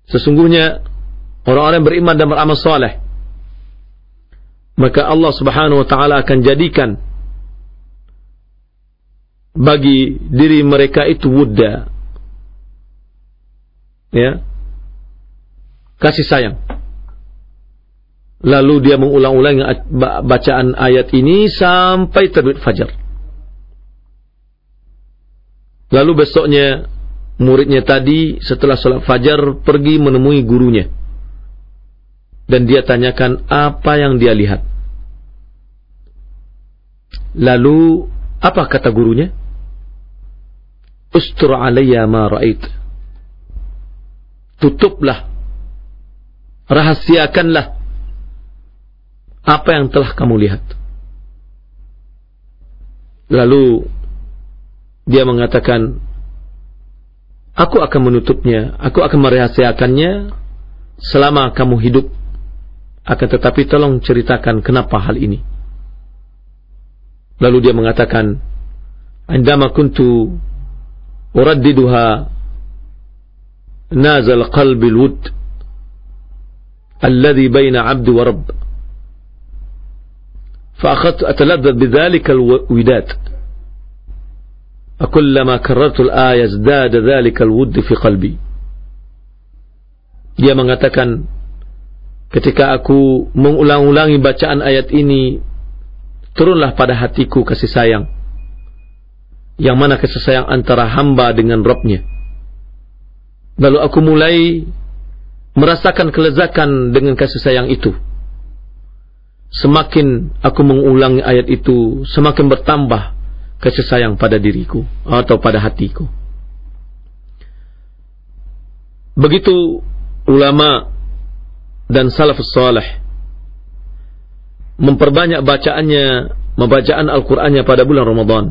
Sesungguhnya orang-orang beriman dan beramal soleh maka Allah Subhanahu wa taala akan jadikan bagi diri mereka itu wudda ya kasih sayang lalu dia mengulang-ulang bacaan ayat ini sampai terbit fajar lalu besoknya muridnya tadi setelah sholat fajar pergi menemui gurunya. Dan dia tanyakan apa yang dia lihat. Lalu apa kata gurunya? Ustur alayya ma ra'ait. Tutuplah. Rahasiakanlah apa yang telah kamu lihat. Lalu dia mengatakan, Aku akan menutupnya, aku akan merahasiakannya selama kamu hidup. Akan tetapi tolong ceritakan kenapa hal ini. Lalu dia mengatakan, "Indama kuntu uraddiduha nazal qalbi al-wud alladhi baina 'abdi wa rabb." فأخذت أتلذذ بذلك الوداد كلما كررت الآية ازداد ذلك الود في قلبي dia mengatakan ketika aku mengulang-ulangi bacaan ayat ini turunlah pada hatiku kasih sayang yang mana kasih sayang antara hamba dengan Robnya lalu aku mulai merasakan kelezakan dengan kasih sayang itu semakin aku mengulangi ayat itu semakin bertambah kasih sayang pada diriku atau pada hatiku. Begitu ulama dan salafus salih memperbanyak bacaannya, membacaan Al-Qur'annya pada bulan Ramadan.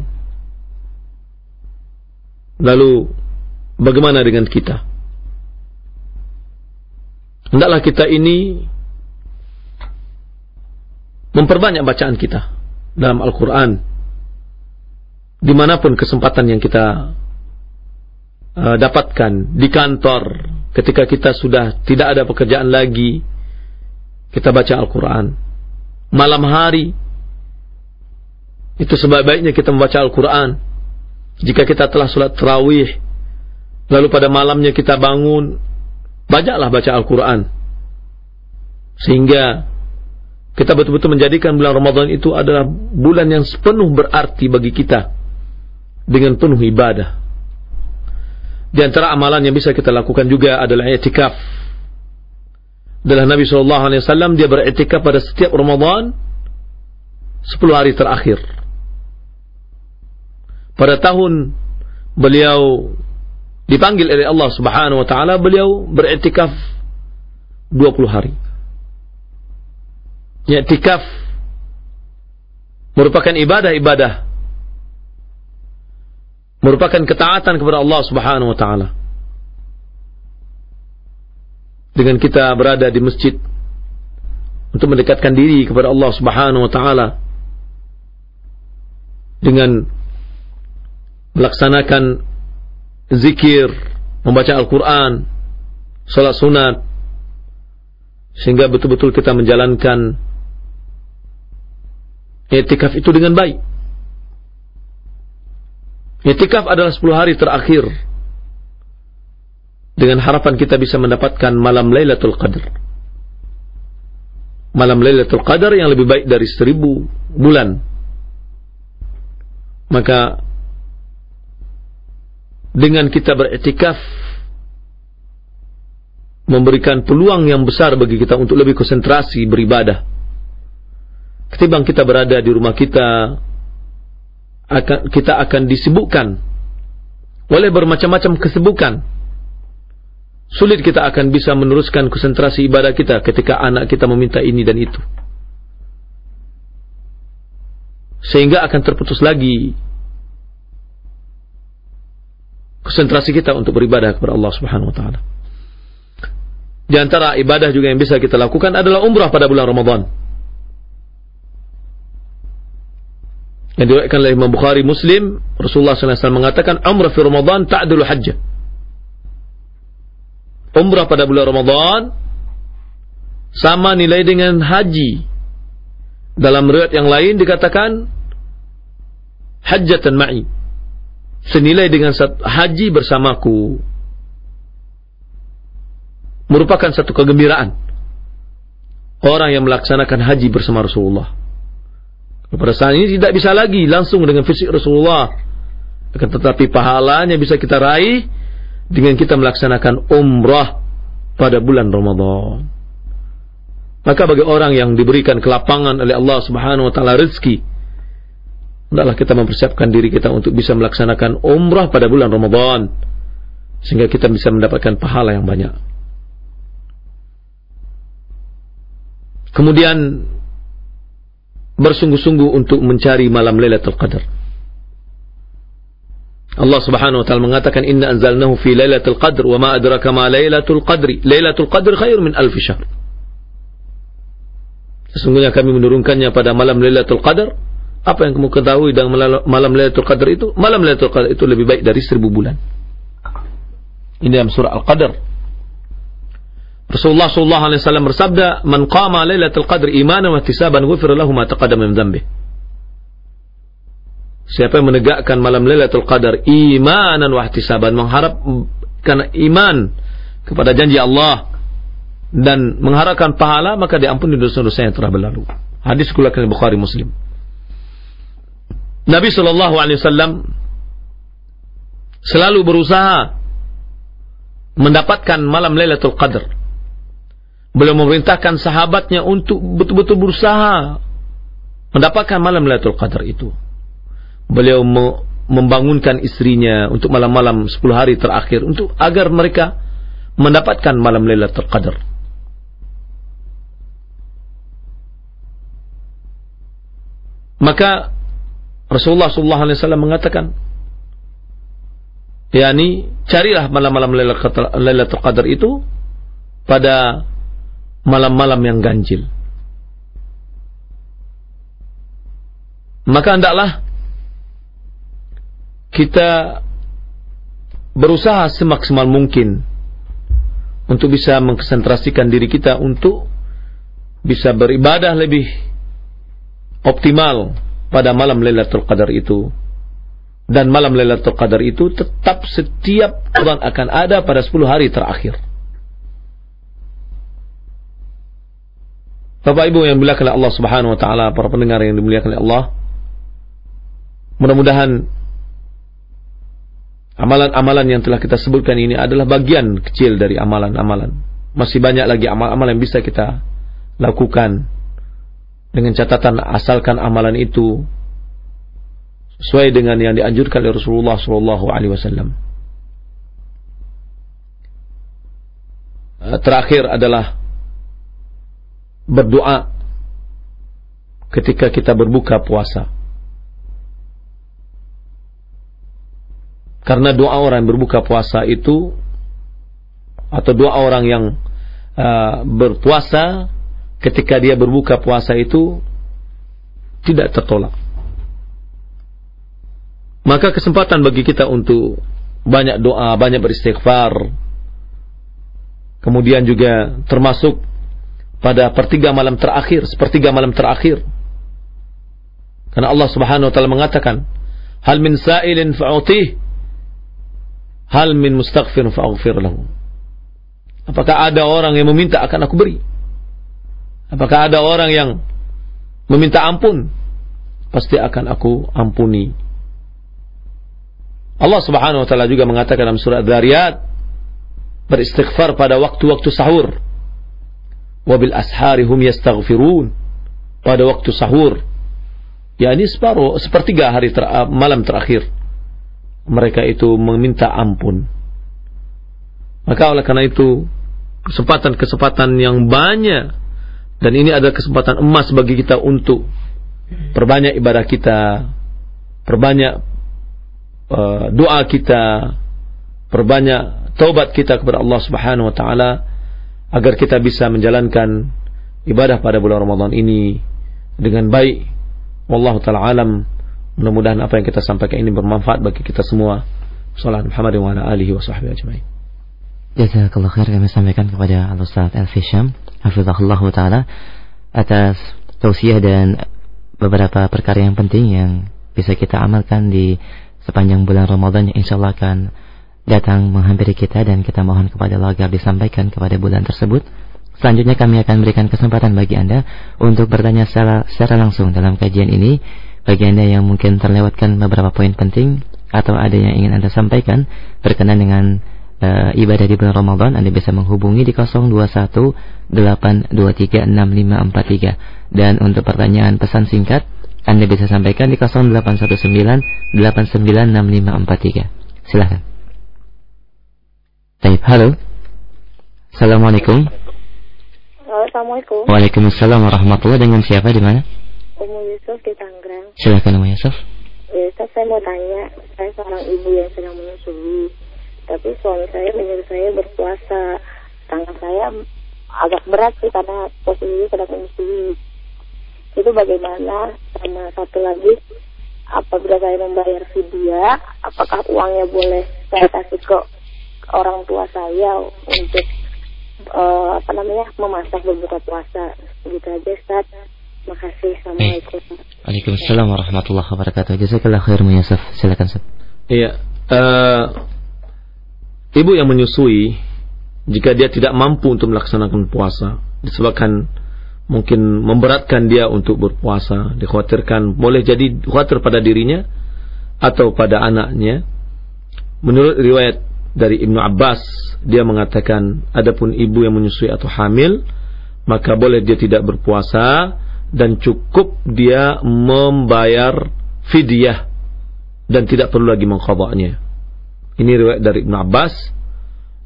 Lalu bagaimana dengan kita? Hendaklah kita ini memperbanyak bacaan kita dalam Al-Quran. Di mana pun kesempatan yang kita uh, dapatkan di kantor ketika kita sudah tidak ada pekerjaan lagi kita baca Al-Quran. Malam hari itu sebaik-baiknya kita membaca Al-Quran. Jika kita telah sholat terawih lalu pada malamnya kita bangun banyaklah baca Al-Quran sehingga kita betul-betul menjadikan bulan Ramadan itu adalah bulan yang sepenuh berarti bagi kita dengan penuh ibadah. Di antara amalan yang bisa kita lakukan juga adalah i'tikaf. adalah Nabi Shallallahu Alaihi Wasallam dia beriktikaf pada setiap Ramadan 10 hari terakhir. Pada tahun beliau dipanggil oleh Allah Subhanahu wa taala beliau beriktikaf 20 hari. Iktikaf merupakan ibadah-ibadah merupakan ketaatan kepada Allah Subhanahu wa taala. Dengan kita berada di masjid untuk mendekatkan diri kepada Allah Subhanahu wa taala dengan melaksanakan zikir, membaca Al-Quran, salat sunat, sehingga betul-betul kita menjalankan etikaf itu dengan baik. Etikaf adalah 10 hari terakhir dengan harapan kita bisa mendapatkan malam Lailatul Qadar. Malam Lailatul Qadar yang lebih baik dari seribu bulan. Maka dengan kita beriktikaf memberikan peluang yang besar bagi kita untuk lebih konsentrasi beribadah. Ketimbang kita berada di rumah kita, akan kita akan disibukkan oleh bermacam-macam kesibukan. Sulit kita akan bisa meneruskan konsentrasi ibadah kita ketika anak kita meminta ini dan itu. Sehingga akan terputus lagi konsentrasi kita untuk beribadah kepada Allah Subhanahu wa taala. Di antara ibadah juga yang bisa kita lakukan adalah umrah pada bulan Ramadan. Yang diriwayatkan oleh Imam Bukhari Muslim, Rasulullah SAW mengatakan, Umrah fi Ramadan ta'dulu hajjah. Umrah pada bulan Ramadan sama nilai dengan haji. Dalam riwayat yang lain dikatakan hajjatan ma'i senilai dengan haji bersamaku merupakan satu kegembiraan orang yang melaksanakan haji bersama Rasulullah. Pada saat ini tidak bisa lagi langsung dengan fisik Rasulullah. Akan tetapi pahalanya bisa kita raih dengan kita melaksanakan umrah pada bulan Ramadan. Maka bagi orang yang diberikan kelapangan oleh Allah Subhanahu wa taala rezeki hendaklah kita mempersiapkan diri kita untuk bisa melaksanakan umrah pada bulan Ramadan sehingga kita bisa mendapatkan pahala yang banyak. Kemudian bersungguh-sungguh untuk mencari malam Lailatul Qadar. Allah Subhanahu wa taala mengatakan inna anzalnahu fi Lailatul Qadr wa ma adraka ma Lailatul Qadri. Lailatul Qadr khair min alf syahr. Sesungguhnya kami menurunkannya pada malam Lailatul Qadar apa yang kamu ketahui dalam malam Lailatul Qadar itu? Malam Lailatul Qadar itu lebih baik dari seribu bulan. Ini dalam surah Al-Qadar. Rasulullah sallallahu alaihi wasallam bersabda, "Man qama Lailatul Qadar imanan wa ihtisaban ghufira lahu ma taqaddama min dhanbi." Siapa yang menegakkan malam Lailatul Qadar imanan wa ihtisaban, mengharap karena iman kepada janji Allah dan mengharapkan pahala, maka diampuni dosa-dosa yang telah berlalu. Hadis dikeluarkan Bukhari Muslim. Nabi Shallallahu Alaihi Wasallam selalu berusaha mendapatkan malam Lailatul Qadar. Beliau memerintahkan sahabatnya untuk betul-betul berusaha mendapatkan malam Lailatul Qadar itu. Beliau membangunkan istrinya untuk malam-malam 10 hari terakhir untuk agar mereka mendapatkan malam Lailatul Qadar. Maka Rasulullah sallallahu alaihi wasallam mengatakan yakni carilah malam-malam Lailatul Qadar itu pada malam-malam yang ganjil. Maka hendaklah kita berusaha semaksimal mungkin untuk bisa mengkonsentrasikan diri kita untuk bisa beribadah lebih optimal pada malam Lailatul Qadar itu. Dan malam Lailatul Qadar itu tetap setiap bulan akan ada pada 10 hari terakhir. Bapak Ibu yang dimuliakan oleh Allah Subhanahu wa taala, para pendengar yang dimuliakan oleh Allah. Mudah-mudahan amalan-amalan yang telah kita sebutkan ini adalah bagian kecil dari amalan-amalan masih banyak lagi amal-amal yang bisa kita lakukan dengan catatan asalkan amalan itu sesuai dengan yang dianjurkan oleh Rasulullah Shallallahu Alaihi Wasallam. Eh, terakhir adalah berdoa ketika kita berbuka puasa. Karena doa orang yang berbuka puasa itu atau doa orang yang uh, berpuasa ketika dia berbuka puasa itu tidak tertolak. Maka kesempatan bagi kita untuk banyak doa, banyak beristighfar. Kemudian juga termasuk pada pertiga malam terakhir, sepertiga malam terakhir. Karena Allah Subhanahu wa taala mengatakan, "Hal min sa'ilin fa'utih, hal min mustaghfir fa'aghfir lahu." Apakah ada orang yang meminta akan aku beri? Apakah ada orang yang meminta ampun? Pasti akan aku ampuni. Allah Subhanahu wa taala juga mengatakan dalam surat Dzariyat beristighfar pada waktu-waktu sahur. Wabil ashari hum yastaghfirun. Pada waktu sahur. Ya ini separuh, sepertiga hari ter, malam terakhir. Mereka itu meminta ampun. Maka oleh karena itu kesempatan-kesempatan yang banyak dan ini adalah kesempatan emas bagi kita untuk perbanyak ibadah kita, perbanyak uh, doa kita, perbanyak taubat kita kepada Allah Subhanahu wa taala agar kita bisa menjalankan ibadah pada bulan Ramadan ini dengan baik. Wallahu taala alam. Mudah-mudahan apa yang kita sampaikan ini bermanfaat bagi kita semua. Sallallahu Muhammad wa ala alihi wa sahbihi ajma'in. Jazakallah khair kami sampaikan kepada Al-Ustaz Al-Fisham Hafizahullah Ta'ala atas tausiah dan beberapa perkara yang penting yang bisa kita amalkan di sepanjang bulan Ramadan yang insya Allah akan datang menghampiri kita dan kita mohon kepada Allah agar disampaikan kepada bulan tersebut. Selanjutnya kami akan berikan kesempatan bagi Anda untuk bertanya secara, secara langsung dalam kajian ini. Bagi Anda yang mungkin terlewatkan beberapa poin penting atau ada yang ingin Anda sampaikan berkenan dengan uh, ibadah di bulan Ramadan Anda bisa menghubungi di 0218236543 dan untuk pertanyaan pesan singkat Anda bisa sampaikan di 0819896543 silahkan Baik, halo. Assalamualaikum. Assalamualaikum. Waalaikumsalam warahmatullahi Dengan siapa di mana? Umu Yusuf di Tangerang. Silahkan Umu Yusuf. Ya, saya mau tanya. Saya seorang ibu yang sedang menyusui tapi suami saya menyuruh saya berpuasa. Tangan saya agak berat sih karena posisinya sedang menyusui. Itu bagaimana? Sama satu lagi apabila saya membayar vidya apakah uangnya boleh saya kasih ke orang tua saya untuk uh, apa namanya memasak berbuka puasa? Gitu aja Ustaz. Makasih assalamualaikum. Waalaikumsalam warahmatullahi wabarakatuh. Jazakallah khair Yusuf silakan Ustaz iya uh, ibu yang menyusui jika dia tidak mampu untuk melaksanakan puasa disebabkan mungkin memberatkan dia untuk berpuasa dikhawatirkan boleh jadi khawatir pada dirinya atau pada anaknya. Menurut riwayat dari Ibnu Abbas dia mengatakan adapun ibu yang menyusui atau hamil maka boleh dia tidak berpuasa dan cukup dia membayar fidyah dan tidak perlu lagi mengqadanya ini riwayat dari Ibn Abbas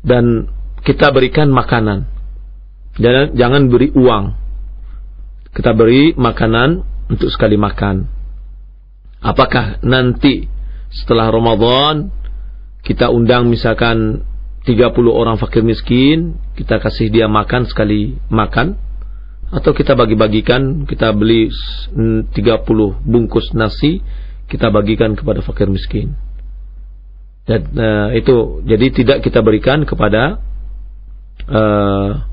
dan kita berikan makanan. Jangan, jangan beri uang. Kita beri makanan untuk sekali makan. Apakah nanti setelah Ramadan kita undang misalkan 30 orang fakir miskin, kita kasih dia makan sekali makan atau kita bagi-bagikan, kita beli 30 bungkus nasi, kita bagikan kepada fakir miskin. Dan uh, itu jadi tidak kita berikan kepada uh,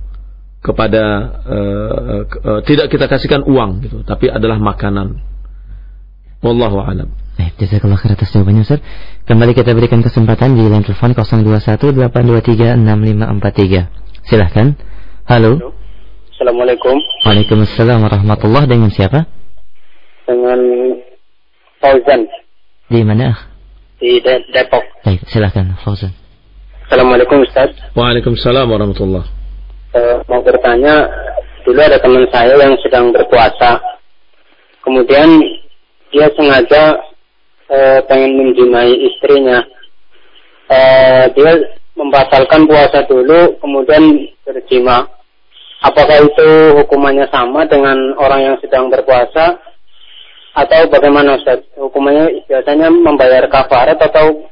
kepada uh, uh, tidak kita kasihkan uang gitu, tapi adalah makanan. Wallahu a'lam. Baik, jazakallah khair atas jawabannya Ustaz. Kembali kita berikan kesempatan di line telepon 0218236543. Silahkan. Halo. Assalamualaikum. Waalaikumsalam warahmatullahi Dengan siapa? Dengan Fauzan. Di mana? Di Depok. Baik, silakan Fauzan. Assalamualaikum Ustaz. Waalaikumsalam warahmatullah. mau bertanya, dulu ada teman saya yang sedang berpuasa. Kemudian dia sengaja eh, pengen menjimai istrinya. Eh, dia membatalkan puasa dulu, kemudian berjima. Apakah itu hukumannya sama dengan orang yang sedang berpuasa atau bagaimana Ustaz? Hukumannya biasanya membayar kafarat atau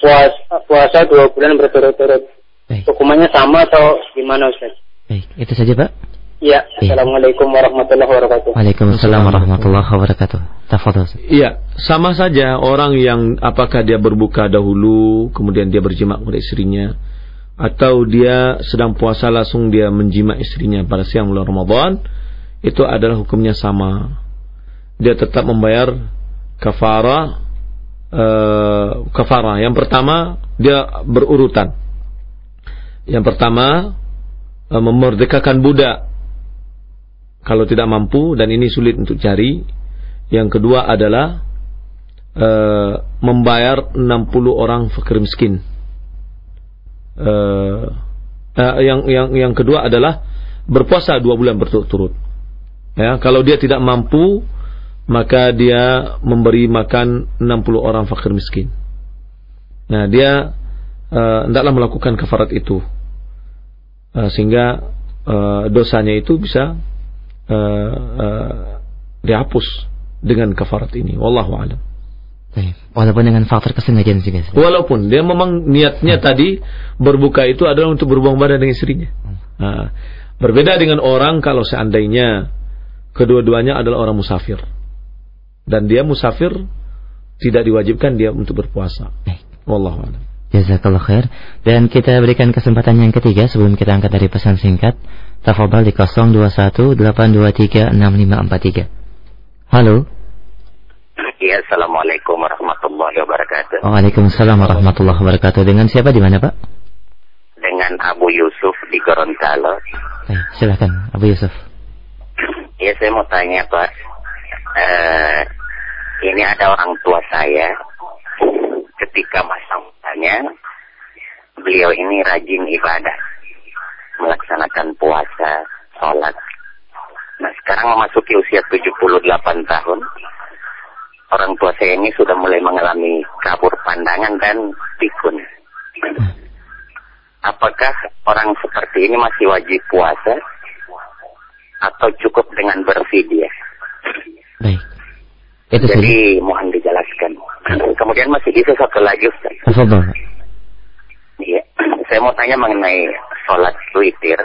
puasa, puasa dua bulan berturut-turut? Hukumannya sama atau gimana Ustaz? Baik, itu saja Pak. Ya, Assalamualaikum warahmatullahi wabarakatuh. Waalaikumsalam warahmatullahi wabarakatuh. Tafadhol. Iya, sama saja orang yang apakah dia berbuka dahulu kemudian dia berjima kepada istrinya atau dia sedang puasa langsung dia menjima istrinya pada siang bulan Ramadan itu adalah hukumnya sama. Dia tetap membayar kafara uh, kafara. Yang pertama dia berurutan. Yang pertama uh, memerdekakan budak kalau tidak mampu dan ini sulit untuk cari. Yang kedua adalah uh, membayar 60 orang fakir miskin. Uh, uh, yang yang yang kedua adalah berpuasa dua bulan berturut-turut. Ya, kalau dia tidak mampu, maka dia memberi makan 60 orang fakir miskin. Nah, dia uh, hendaklah melakukan kafarat itu. Uh, sehingga uh, dosanya itu bisa uh, uh, dihapus dengan kafarat ini. Wallahu a'lam. Walaupun dengan faktor kesengajaan juga. Walaupun dia memang niatnya hmm. tadi berbuka itu adalah untuk berbuang badan dengan istrinya. Hmm. Nah, berbeda dengan orang kalau seandainya kedua-duanya adalah orang musafir dan dia musafir tidak diwajibkan dia untuk berpuasa. Wallahu a'lam. Jazakallah khair. Dan kita berikan kesempatan yang ketiga sebelum kita angkat dari pesan singkat. Tafadhal di 0218236543. Halo. Ya, Assalamualaikum warahmatullahi wabarakatuh. Waalaikumsalam warahmatullahi wabarakatuh. Dengan siapa di mana, Pak? Dengan Abu Yusuf di Gorontalo. Eh, silakan, Abu Yusuf. Ya, saya mau tanya, Pak. Uh, ini ada orang tua saya. Ketika masa mudanya, beliau ini rajin ibadah melaksanakan puasa, sholat. Nah sekarang memasuki usia 78 tahun, orang tua saya ini sudah mulai mengalami kabur pandangan dan pikun. Apakah orang seperti ini masih wajib puasa atau cukup dengan berfidyah? Baik. Itu Jadi saja. mohon dijelaskan. Kemudian masih bisa satu lagi Ustaz. Iya, saya mau tanya mengenai sholat witir,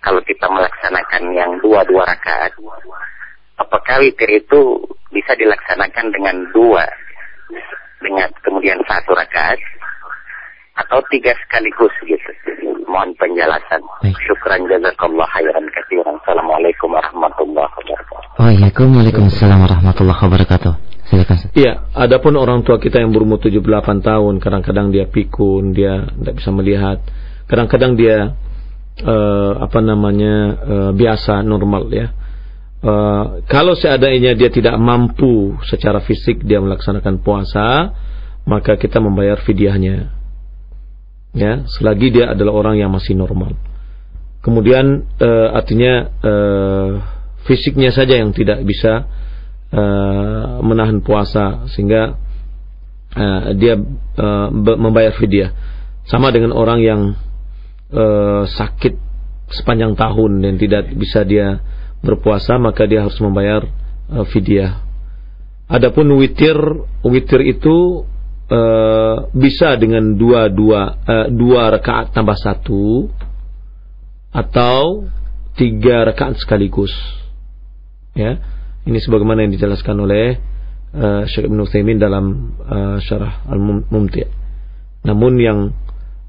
kalau kita melaksanakan yang dua-dua rakaat, apakah witir itu bisa dilaksanakan dengan dua, dengan kemudian satu rakaat, atau tiga sekaligus gitu? Mohon penjelasan. Baik. Syukran jazakallah khairan kathiran. Assalamualaikum warahmatullahi wabarakatuh. Waalaikumsalam warahmatullahi wabarakatuh. Silakan. Iya, adapun orang tua kita yang berumur 78 tahun, kadang-kadang dia pikun, dia tidak bisa melihat kadang-kadang dia uh, apa namanya uh, biasa normal ya. Uh, kalau seandainya dia tidak mampu secara fisik dia melaksanakan puasa, maka kita membayar fidyahnya. Ya, selagi dia adalah orang yang masih normal. Kemudian uh, artinya uh, fisiknya saja yang tidak bisa uh, menahan puasa sehingga uh, dia uh, membayar fidyah. Sama dengan orang yang uh, sakit sepanjang tahun dan tidak bisa dia berpuasa maka dia harus membayar uh, fidyah. Adapun witir, witir itu uh, bisa dengan dua dua uh, dua rakaat tambah satu atau tiga rakaat sekaligus. Ya, ini sebagaimana yang dijelaskan oleh uh, Syekh Ibn Utsaimin dalam uh, Syarah Al-Mumti'. Namun yang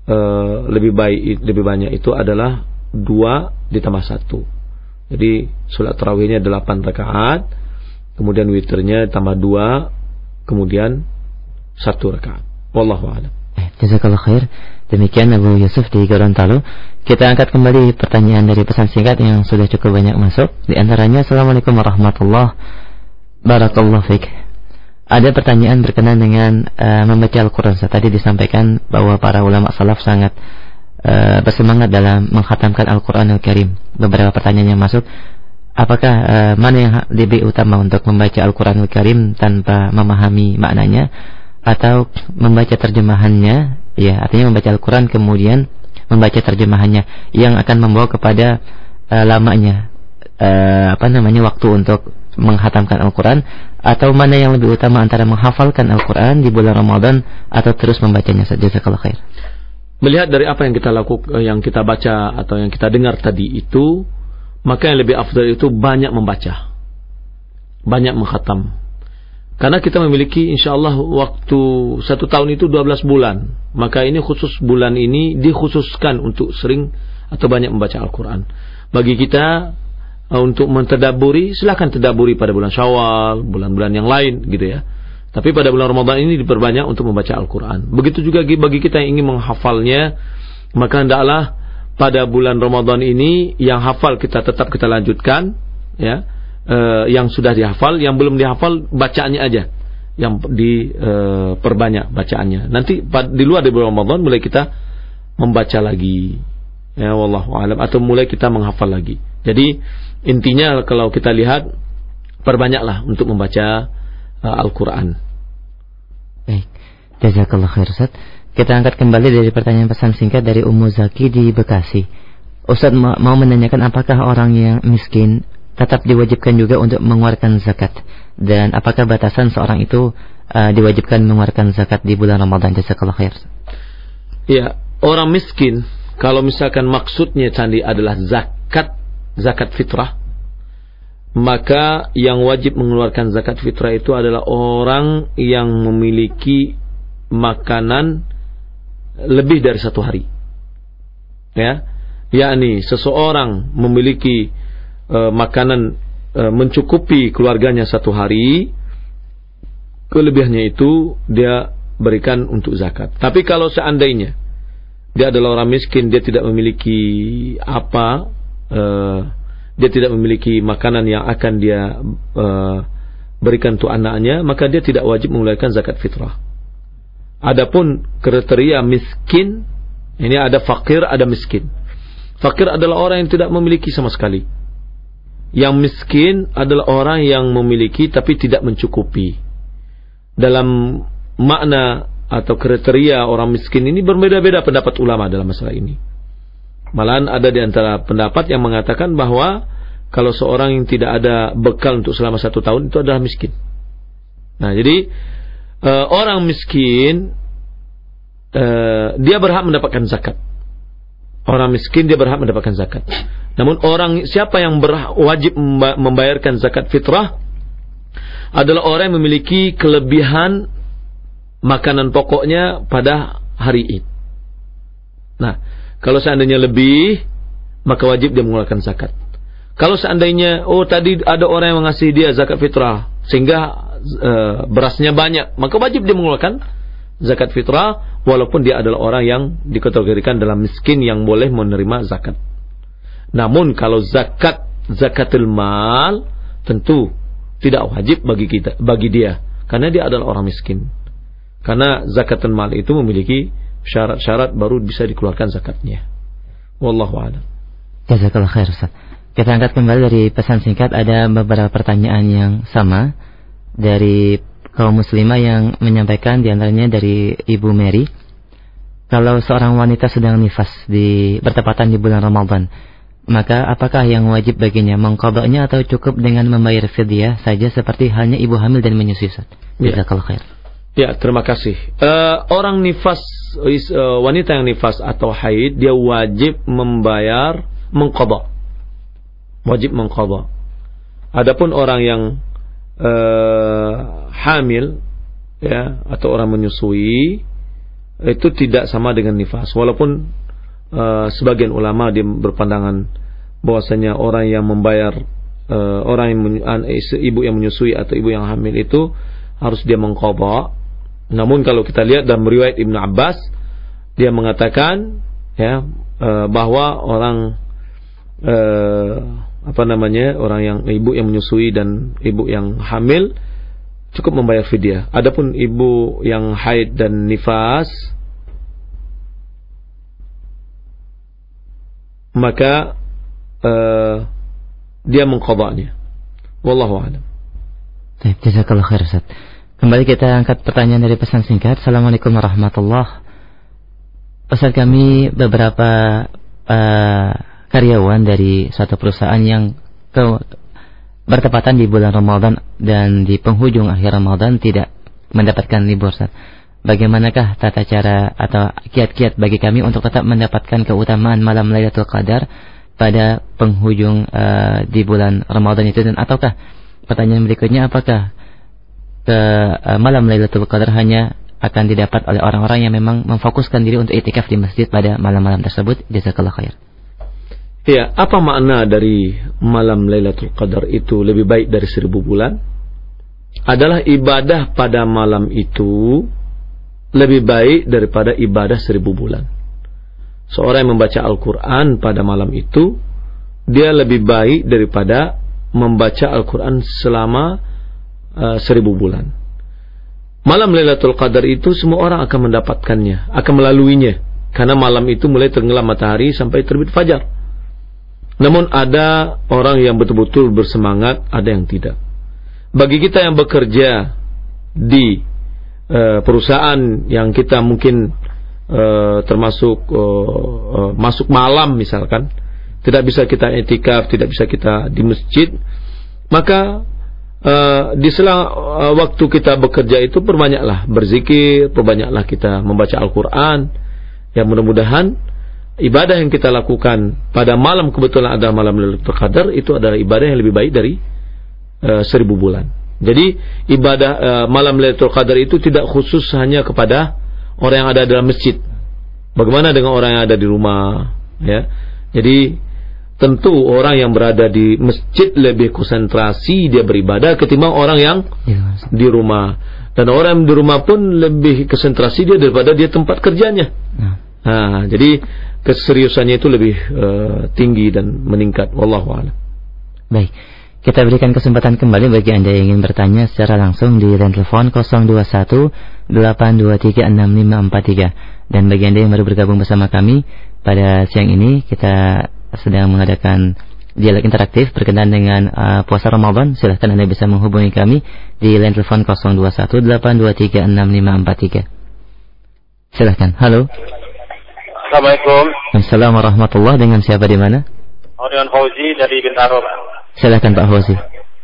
Eh, lebih baik lebih banyak itu adalah dua ditambah satu. Jadi sholat tarawihnya delapan rakaat, kemudian witirnya tambah dua, kemudian satu rakaat. Wallahu a'lam. Jazakallah khair. Demikian Abu Yusuf di Gorontalo. Kita angkat kembali pertanyaan dari pesan singkat yang sudah cukup banyak masuk. Di antaranya Assalamualaikum warahmatullahi wabarakatuh. Ada pertanyaan berkenaan dengan uh, membaca Al-Quran. Tadi disampaikan bahwa para ulama salaf sangat uh, bersemangat dalam menghatamkan Al-Quran Al-Karim. Beberapa pertanyaan yang masuk, apakah uh, mana yang lebih utama untuk membaca Al-Quran Al-Karim tanpa memahami maknanya atau membaca terjemahannya ya artinya membaca Al-Quran kemudian membaca terjemahannya yang akan membawa kepada uh, lamanya uh, apa namanya waktu untuk menghatamkan Al-Quran atau mana yang lebih utama antara menghafalkan Al-Quran di bulan Ramadan atau terus membacanya saja kalau khair. Melihat dari apa yang kita lakukan eh, yang kita baca atau yang kita dengar tadi itu maka yang lebih afdal itu banyak membaca banyak menghatam karena kita memiliki insya Allah waktu satu tahun itu 12 bulan. Maka ini khusus bulan ini dikhususkan untuk sering atau banyak membaca Al-Quran. Bagi kita uh, untuk mentadaburi, silahkan tadaburi pada bulan syawal, bulan-bulan yang lain gitu ya. Tapi pada bulan Ramadan ini diperbanyak untuk membaca Al-Quran. Begitu juga bagi kita yang ingin menghafalnya, maka hendaklah pada bulan Ramadan ini yang hafal kita tetap kita lanjutkan, ya uh, yang sudah dihafal, yang belum dihafal bacaannya aja yang diperbanyak uh, bacaannya. Nanti di luar dari bulan Ramadan mulai kita membaca lagi. Ya wallahu alam atau mulai kita menghafal lagi. Jadi intinya kalau kita lihat perbanyaklah untuk membaca uh, Al-Qur'an. Baik. Jazakallah khair Ustaz. Kita angkat kembali dari pertanyaan pesan singkat dari Ummu Zaki di Bekasi. Ustaz mau menanyakan apakah orang yang miskin tetap diwajibkan juga untuk mengeluarkan zakat dan apakah batasan seorang itu uh, diwajibkan mengeluarkan zakat di bulan Ramadan jazakallahu khair. Ya, orang miskin kalau misalkan maksudnya candi adalah zakat zakat fitrah maka yang wajib mengeluarkan zakat fitrah itu adalah orang yang memiliki makanan lebih dari satu hari. Ya, yakni seseorang memiliki e, makanan e, mencukupi keluarganya satu hari, kelebihannya itu dia berikan untuk zakat. Tapi kalau seandainya dia adalah orang miskin, dia tidak memiliki apa, e, dia tidak memiliki makanan yang akan dia e, berikan untuk anaknya, maka dia tidak wajib mengeluarkan zakat fitrah. Adapun kriteria miskin, ini ada fakir, ada miskin. Fakir adalah orang yang tidak memiliki sama sekali. Yang miskin adalah orang yang memiliki tapi tidak mencukupi. Dalam makna atau kriteria orang miskin ini berbeda-beda pendapat ulama dalam masalah ini. Malahan ada di antara pendapat yang mengatakan bahwa kalau seorang yang tidak ada bekal untuk selama satu tahun itu adalah miskin. Nah, jadi uh, orang miskin uh, dia berhak mendapatkan zakat. Orang miskin dia berhak mendapatkan zakat. Namun orang siapa yang wajib membayarkan zakat fitrah adalah orang yang memiliki kelebihan makanan pokoknya pada hari Id. Nah, kalau seandainya lebih, maka wajib dia mengeluarkan zakat. Kalau seandainya, oh tadi ada orang yang mengasih dia zakat fitrah, sehingga e, berasnya banyak, maka wajib dia mengeluarkan zakat fitrah, walaupun dia adalah orang yang dikategorikan dalam miskin yang boleh menerima zakat. Namun kalau zakat zakatul mal tentu tidak wajib bagi kita bagi dia karena dia adalah orang miskin. Karena zakatul mal itu memiliki syarat-syarat baru bisa dikeluarkan zakatnya. Wallahu a'lam. Jazakallah khair Ustaz. Kita angkat kembali dari pesan singkat ada beberapa pertanyaan yang sama dari kaum muslimah yang menyampaikan di antaranya dari Ibu Mary. Kalau seorang wanita sedang nifas di bertepatan di bulan Ramadan, maka apakah yang wajib baginya mengkodoknya atau cukup dengan membayar fidyah saja seperti halnya ibu hamil dan menyusui Ya. kalau khair. Ya, terima kasih. Uh, orang nifas uh, wanita yang nifas atau haid dia wajib membayar mengkodok. Wajib mengkodok. Adapun orang yang uh, hamil ya atau orang menyusui itu tidak sama dengan nifas walaupun uh, sebagian ulama dia berpandangan bahwasanya orang yang membayar uh, orang yang ibu yang menyusui atau ibu yang hamil itu harus dia mengqadha. Namun kalau kita lihat dalam riwayat Ibnu Abbas dia mengatakan ya uh, bahwa orang uh, apa namanya orang yang ibu yang menyusui dan ibu yang hamil cukup membayar fidyah. Adapun ibu yang haid dan nifas maka uh, dia mengkodoknya. Wallahu a'lam. Baik, jazakallah khair Ustaz. Kembali kita angkat pertanyaan dari pesan singkat. Assalamualaikum warahmatullah. Ustaz kami beberapa uh, karyawan dari suatu perusahaan yang ke, bertepatan di bulan Ramadan dan di penghujung akhir Ramadan tidak mendapatkan libur Ustaz. Bagaimanakah tata cara atau kiat-kiat bagi kami untuk tetap mendapatkan keutamaan malam Lailatul Qadar pada penghujung uh, di bulan Ramadan itu? Dan ataukah pertanyaan berikutnya apakah ke uh, malam Lailatul Qadar hanya akan didapat oleh orang-orang yang memang memfokuskan diri untuk itikaf di masjid pada malam-malam tersebut? Jazakallah khair Ya, apa makna dari malam Lailatul Qadar itu lebih baik dari seribu bulan? Adalah ibadah pada malam itu lebih baik daripada ibadah seribu bulan seorang yang membaca Al-Quran pada malam itu, dia lebih baik daripada membaca Al-Quran selama uh, seribu bulan. Malam Lailatul Qadar itu semua orang akan mendapatkannya, akan melaluinya. Karena malam itu mulai tenggelam matahari sampai terbit fajar. Namun ada orang yang betul-betul bersemangat, ada yang tidak. Bagi kita yang bekerja di uh, perusahaan yang kita mungkin uh, termasuk uh, uh, masuk malam misalkan tidak bisa kita etikaf tidak bisa kita di masjid maka uh, di selang uh, waktu kita bekerja itu perbanyaklah berzikir perbanyaklah kita membaca Al-Quran yang mudah-mudahan ibadah yang kita lakukan pada malam kebetulan ada malam Lailatul Qadar itu adalah ibadah yang lebih baik dari uh, seribu bulan. Jadi ibadah uh, malam Lailatul Qadar itu tidak khusus hanya kepada orang yang ada dalam masjid. Bagaimana dengan orang yang ada di rumah? Ya, jadi tentu orang yang berada di masjid lebih konsentrasi dia beribadah ketimbang orang yang ya, di rumah. Dan orang yang di rumah pun lebih konsentrasi dia daripada dia tempat kerjanya. Ya. Nah, jadi keseriusannya itu lebih uh, tinggi dan meningkat. Wallahu a'lam. Baik. Kita berikan kesempatan kembali bagi Anda yang ingin bertanya secara langsung di line telepon 021 823 6543. Dan bagi Anda yang baru bergabung bersama kami pada siang ini kita sedang mengadakan dialog interaktif berkenaan dengan uh, puasa Ramadan. Silahkan Anda bisa menghubungi kami di line telepon 021 823 6543. Silahkan. Halo. Assalamualaikum. Assalamualaikum warahmatullahi Dengan siapa di mana? Oh, dengan Fauzi dari Bintaro, Pak. Silakan Pak Fauzi.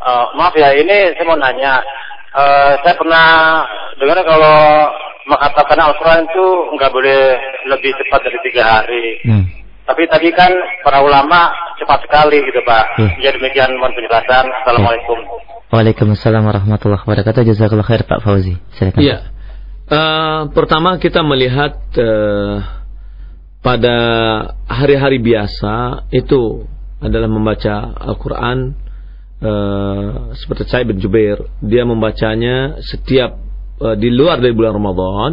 Uh, maaf ya, ini saya mau nanya. Uh, saya pernah dengar kalau mengatakan Al-Quran itu nggak boleh lebih cepat dari tiga hari. Hmm. Tapi tadi kan para ulama cepat sekali gitu Pak. Hmm. Jadi demikian mohon penjelasan. Assalamualaikum. Waalaikumsalam warahmatullahi wabarakatuh. Jazakallah khair Pak Fauzi. Silakan. Iya. Uh, pertama kita melihat uh, pada hari-hari biasa itu adalah membaca Al-Quran uh, seperti saya bin Jubair. Dia membacanya setiap uh, di luar dari bulan Ramadan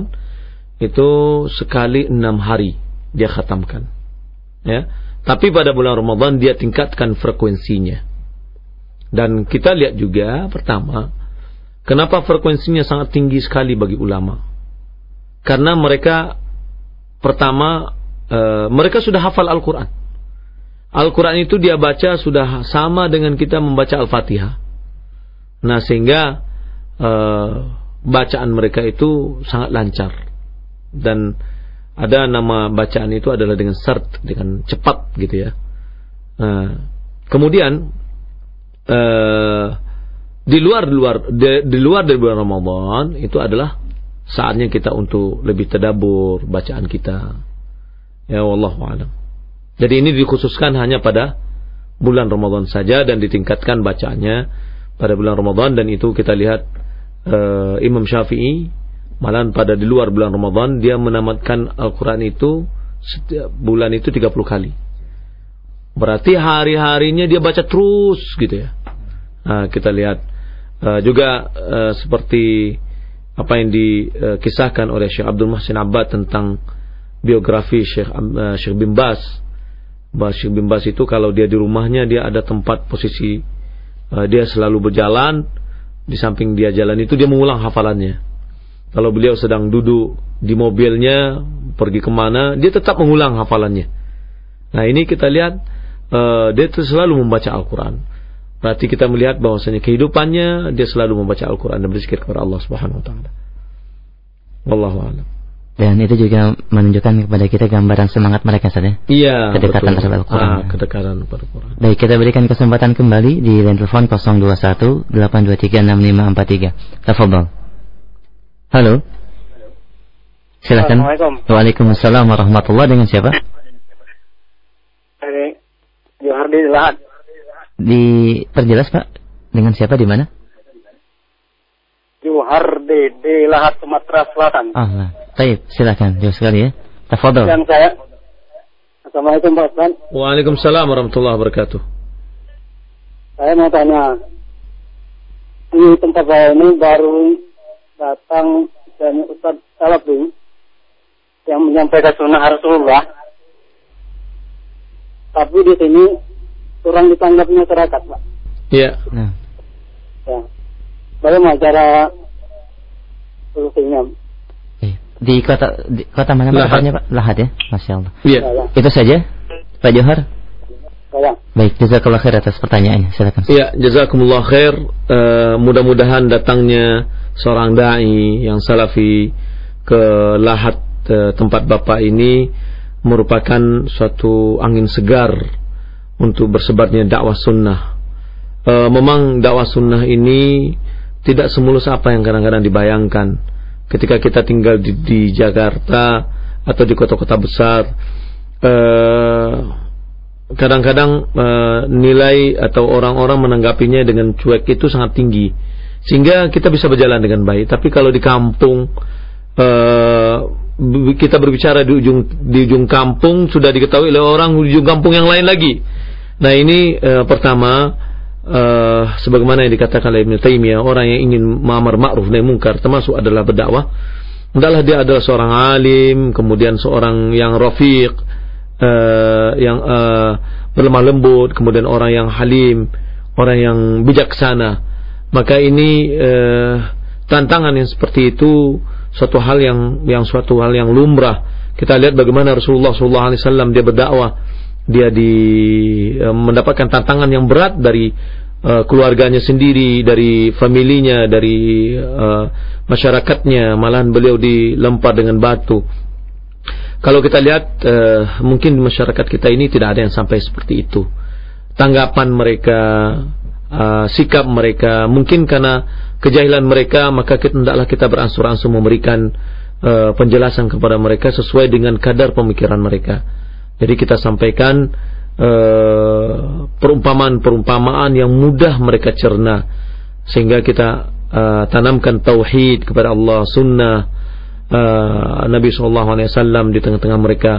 itu sekali enam hari dia khatamkan. Ya. Tapi pada bulan Ramadan dia tingkatkan frekuensinya. Dan kita lihat juga pertama kenapa frekuensinya sangat tinggi sekali bagi ulama? Karena mereka pertama uh, mereka sudah hafal Al-Quran Al-Quran itu dia baca sudah sama dengan kita membaca Al-Fatihah. Nah sehingga uh, bacaan mereka itu sangat lancar dan ada nama bacaan itu adalah dengan sert dengan cepat gitu ya. Uh, kemudian uh, di luar luar di, di luar dari bulan Ramadan itu adalah saatnya kita untuk lebih tadabur bacaan kita. Ya wallahu a'lam. Jadi ini dikhususkan hanya pada bulan Ramadan saja dan ditingkatkan bacaannya pada bulan Ramadan dan itu kita lihat uh, Imam Syafi'i malah pada di luar bulan Ramadan dia menamatkan Al-Quran itu setiap bulan itu 30 kali. Berarti hari-harinya dia baca terus gitu ya. Nah, kita lihat uh, juga uh, seperti apa yang dikisahkan oleh Syekh Abdul Muhsin Abbad tentang biografi Syekh uh, Syekh bin Bas Bashir bin Bas itu kalau dia di rumahnya dia ada tempat posisi uh, dia selalu berjalan di samping dia jalan itu dia mengulang hafalannya. Kalau beliau sedang duduk di mobilnya pergi ke mana dia tetap mengulang hafalannya. Nah ini kita lihat uh, dia itu selalu membaca Al-Quran. Berarti kita melihat bahwasanya kehidupannya dia selalu membaca Al-Quran dan berzikir kepada Allah Subhanahu Wa Taala. Wallahu a'lam. Dan itu juga menunjukkan kepada kita gambaran semangat mereka saja. Ya? Iya. Kedekatan betul. terhadap Al-Quran. Ah, kedekatan kepada Al-Quran. Baik, kita berikan kesempatan kembali di line telepon 021 823 6543. Tafadhol. Halo. Silakan. Assalamualaikum. Waalaikumsalam warahmatullahi dengan siapa? Ini Johar di Lahat. Diperjelas Pak. Dengan siapa di mana? Johar di, di Lahat Sumatera Selatan. Ah, nah. Baik, silakan. Jauh sekali ya. Tafadhol. Yang saya Assalamualaikum Pak Ustaz. Waalaikumsalam warahmatullahi wabarakatuh. Saya mau tanya. Di tempat saya ini baru datang dan Ustaz Salafi yang menyampaikan sunnah Rasulullah. Tapi di sini kurang ditanggap masyarakat, Pak. Iya. Nah. Ya. Bagaimana cara solusinya? Di kota di kota mana Pak? Lahat. Pak? Lahat ya. Masya Allah. Iya. Saya, Itu saja, Pak Johar. saya. Baik, jazakallah khair atas pertanyaannya. Silakan. Ya, jazakumullah khair. Eh, mudah-mudahan datangnya seorang dai yang salafi ke lahat eh, tempat Bapak ini merupakan suatu angin segar untuk bersebarnya dakwah sunnah. Eh, memang dakwah sunnah ini tidak semulus apa yang kadang-kadang dibayangkan. Ketika kita tinggal di, di Jakarta atau di kota-kota besar, eh, kadang-kadang eh, nilai atau orang-orang menanggapinya dengan cuek itu sangat tinggi. Sehingga kita bisa berjalan dengan baik. Tapi kalau di kampung b- kita berbicara di ujung di ujung kampung sudah diketahui oleh orang di ujung kampung yang lain lagi. Nah ini pertama eh, sebagaimana yang dikatakan oleh Ibnu Taimiyah orang yang ingin ma'amar ma'ruf nahi munkar termasuk adalah berdakwah hendaklah dia adalah seorang alim kemudian seorang yang rafiq eh, yang eh, berlemah lembut, kemudian orang yang halim, orang yang bijaksana. Maka ini eh, tantangan yang seperti itu suatu hal yang yang suatu hal yang lumrah. Kita lihat bagaimana Rasulullah SAW dia berdakwah, dia di eh, mendapatkan tantangan yang berat dari eh, keluarganya sendiri, dari familinya, dari eh, masyarakatnya, malahan beliau dilempar dengan batu. Kalau kita lihat eh, mungkin masyarakat kita ini tidak ada yang sampai seperti itu. Tanggapan mereka, eh, sikap mereka, mungkin karena kejahilan mereka maka kita hendaklah kita beransur-ansur memberikan eh, penjelasan kepada mereka sesuai dengan kadar pemikiran mereka. Jadi kita sampaikan eh, perumpamaan-perumpamaan yang mudah mereka cerna sehingga kita eh, tanamkan tauhid kepada Allah, sunnah uh, Nabi SAW di tengah-tengah mereka.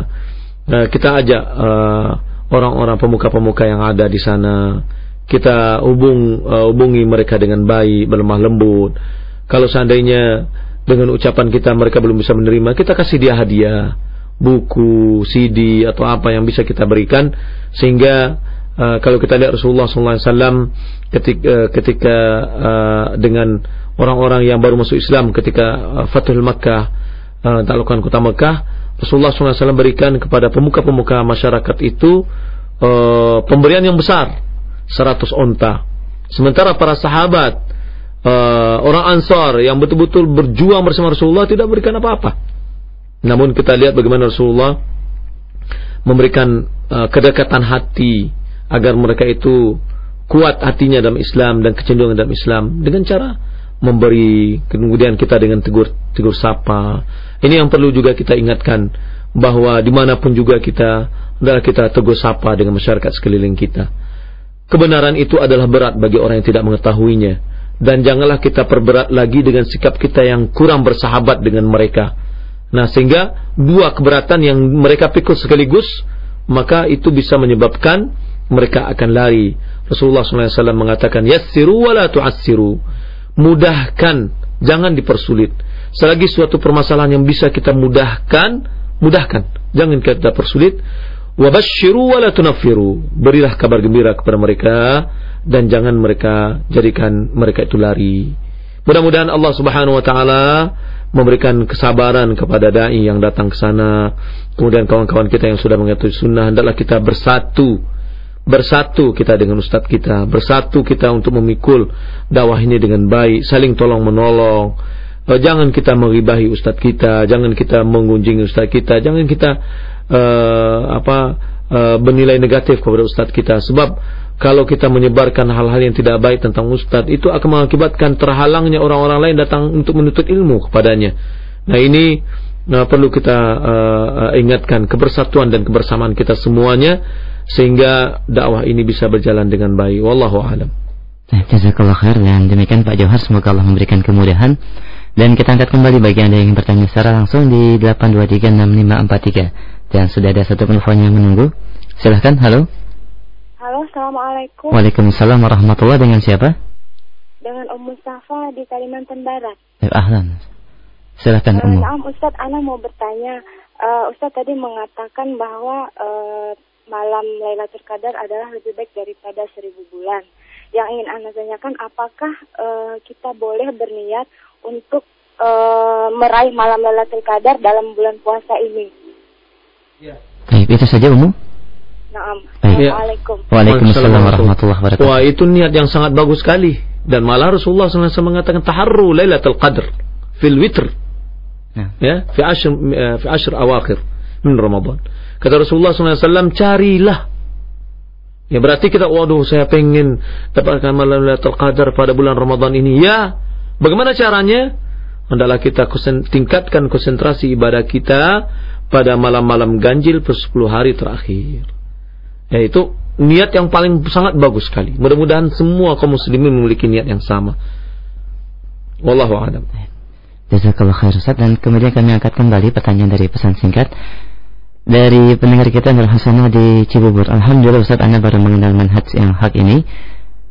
Uh, kita ajak uh, orang-orang pemuka-pemuka yang ada di sana. Kita hubung uh, hubungi mereka dengan baik, berlemah lembut. Kalau seandainya dengan ucapan kita mereka belum bisa menerima, kita kasih dia hadiah, buku, CD atau apa yang bisa kita berikan. Sehingga uh, kalau kita lihat Rasulullah SAW ketika, uh, ketika uh, dengan orang-orang yang baru masuk Islam ketika uh, Fathul Makkah uh, taklukan kota Makkah Rasulullah SAW berikan kepada pemuka-pemuka masyarakat itu uh, pemberian yang besar 100 onta. Sementara para sahabat uh, orang Ansar yang betul-betul berjuang bersama Rasulullah tidak berikan apa-apa namun kita lihat bagaimana Rasulullah memberikan uh, kedekatan hati agar mereka itu kuat hatinya dalam Islam dan kecenderungan dalam Islam dengan cara memberi kemudian kita dengan tegur tegur sapa. Ini yang perlu juga kita ingatkan bahwa di mana pun juga kita adalah kita tegur sapa dengan masyarakat sekeliling kita. Kebenaran itu adalah berat bagi orang yang tidak mengetahuinya. Dan janganlah kita perberat lagi dengan sikap kita yang kurang bersahabat dengan mereka nah sehingga dua keberatan yang mereka pikul sekaligus maka itu bisa menyebabkan mereka akan lari Rasulullah SAW mengatakan yassiru wa la tu'assiru mudahkan, jangan dipersulit. Selagi suatu permasalahan yang bisa kita mudahkan, mudahkan. Jangan kita persulit. Wabashiru wa la tunaffiru. Berilah kabar gembira kepada mereka dan jangan mereka jadikan mereka itu lari. Mudah-mudahan Allah Subhanahu wa taala memberikan kesabaran kepada dai yang datang ke sana, kemudian kawan-kawan kita yang sudah mengetahui sunnah, hendaklah kita bersatu, bersatu kita dengan ustadz kita, bersatu kita untuk memikul dakwah ini dengan baik, saling tolong menolong. Uh, jangan kita mengribahi ustadz kita, jangan kita mengunjungi ustadz kita, jangan kita uh, apa uh, bernilai negatif kepada ustadz kita, sebab kalau kita menyebarkan hal-hal yang tidak baik tentang ustadz itu akan mengakibatkan terhalangnya orang-orang lain datang untuk menuntut ilmu kepadanya. Nah ini nah, perlu kita uh, ingatkan kebersatuan dan kebersamaan kita semuanya sehingga dakwah ini bisa berjalan dengan baik. Wallahu a'lam. Jazakallah khair dan demikian Pak Johar semoga Allah memberikan kemudahan dan kita angkat kembali bagi Anda yang bertanya secara langsung di 8236543 dan sudah ada satu telepon yang menunggu. Silahkan, halo. Halo, Assalamualaikum. Waalaikumsalam warahmatullahi Dengan siapa? Dengan Om Mustafa di Kalimantan Barat. Eh, ahlan. Silakan Om. Uh, Ustadz, Ana mau bertanya. Uh, Ustadz tadi mengatakan bahwa uh, malam Lailatul Qadar adalah lebih baik daripada seribu bulan. Yang ingin Ana tanyakan, apakah uh, kita boleh berniat untuk uh, meraih malam Lailatul Qadar dalam bulan puasa ini? Ya. Baik, itu saja Umum. Naam. Assalamualaikum. Waalaikumsalam warahmatullahi wabarakatuh. Wah, itu niat yang sangat bagus sekali. Dan malah Rasulullah SAW mengatakan taharru lailatul qadr fil witr. Ya, ya fi ashr fi ashr awakhir min Ramadan. Kata Rasulullah SAW, carilah Ya berarti kita waduh saya pengen dapatkan malam Lailatul Qadar pada bulan Ramadan ini. Ya, bagaimana caranya? Hendaklah kita tingkatkan konsentrasi ibadah kita pada malam-malam ganjil per 10 hari terakhir. Yaitu niat yang paling sangat bagus sekali. Mudah-mudahan semua kaum muslimin memiliki niat yang sama. Wallahu a'lam. Jazakallah khair Ustaz dan kemudian kami angkat kembali pertanyaan dari pesan singkat dari pendengar kita Nur Hasanah di Cibubur. Alhamdulillah Ustaz Anda baru mengenal manhaj yang hak ini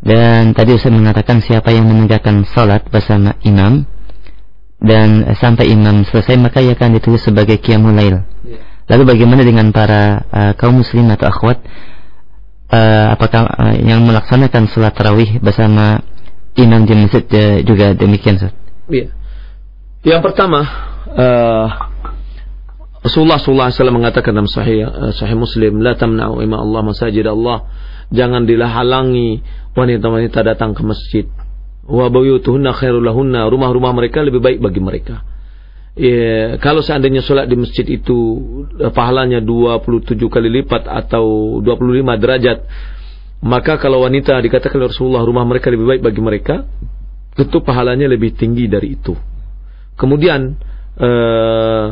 dan tadi Ustaz mengatakan siapa yang menegakkan salat bersama imam dan sampai imam selesai maka ia akan ditulis sebagai qiyamul lail. Yeah. Lalu bagaimana dengan para uh, kaum muslim atau akhwat? Uh, apakah uh, yang melaksanakan sholat tarawih bersama imam di masjid uh, juga demikian Ustaz? Iya. Yang pertama uh, Rasulullah SAW mengatakan dalam sahih uh, sahih Muslim la tamna'u ima Allah masajid Allah. Jangan dihalangi wanita-wanita datang ke masjid. Wa buyutuhunna khairul lahunna. Rumah-rumah mereka lebih baik bagi mereka ya, kalau seandainya sholat di masjid itu eh, pahalanya 27 kali lipat atau 25 derajat, maka kalau wanita dikatakan oleh Rasulullah rumah mereka lebih baik bagi mereka, tentu pahalanya lebih tinggi dari itu. Kemudian uh,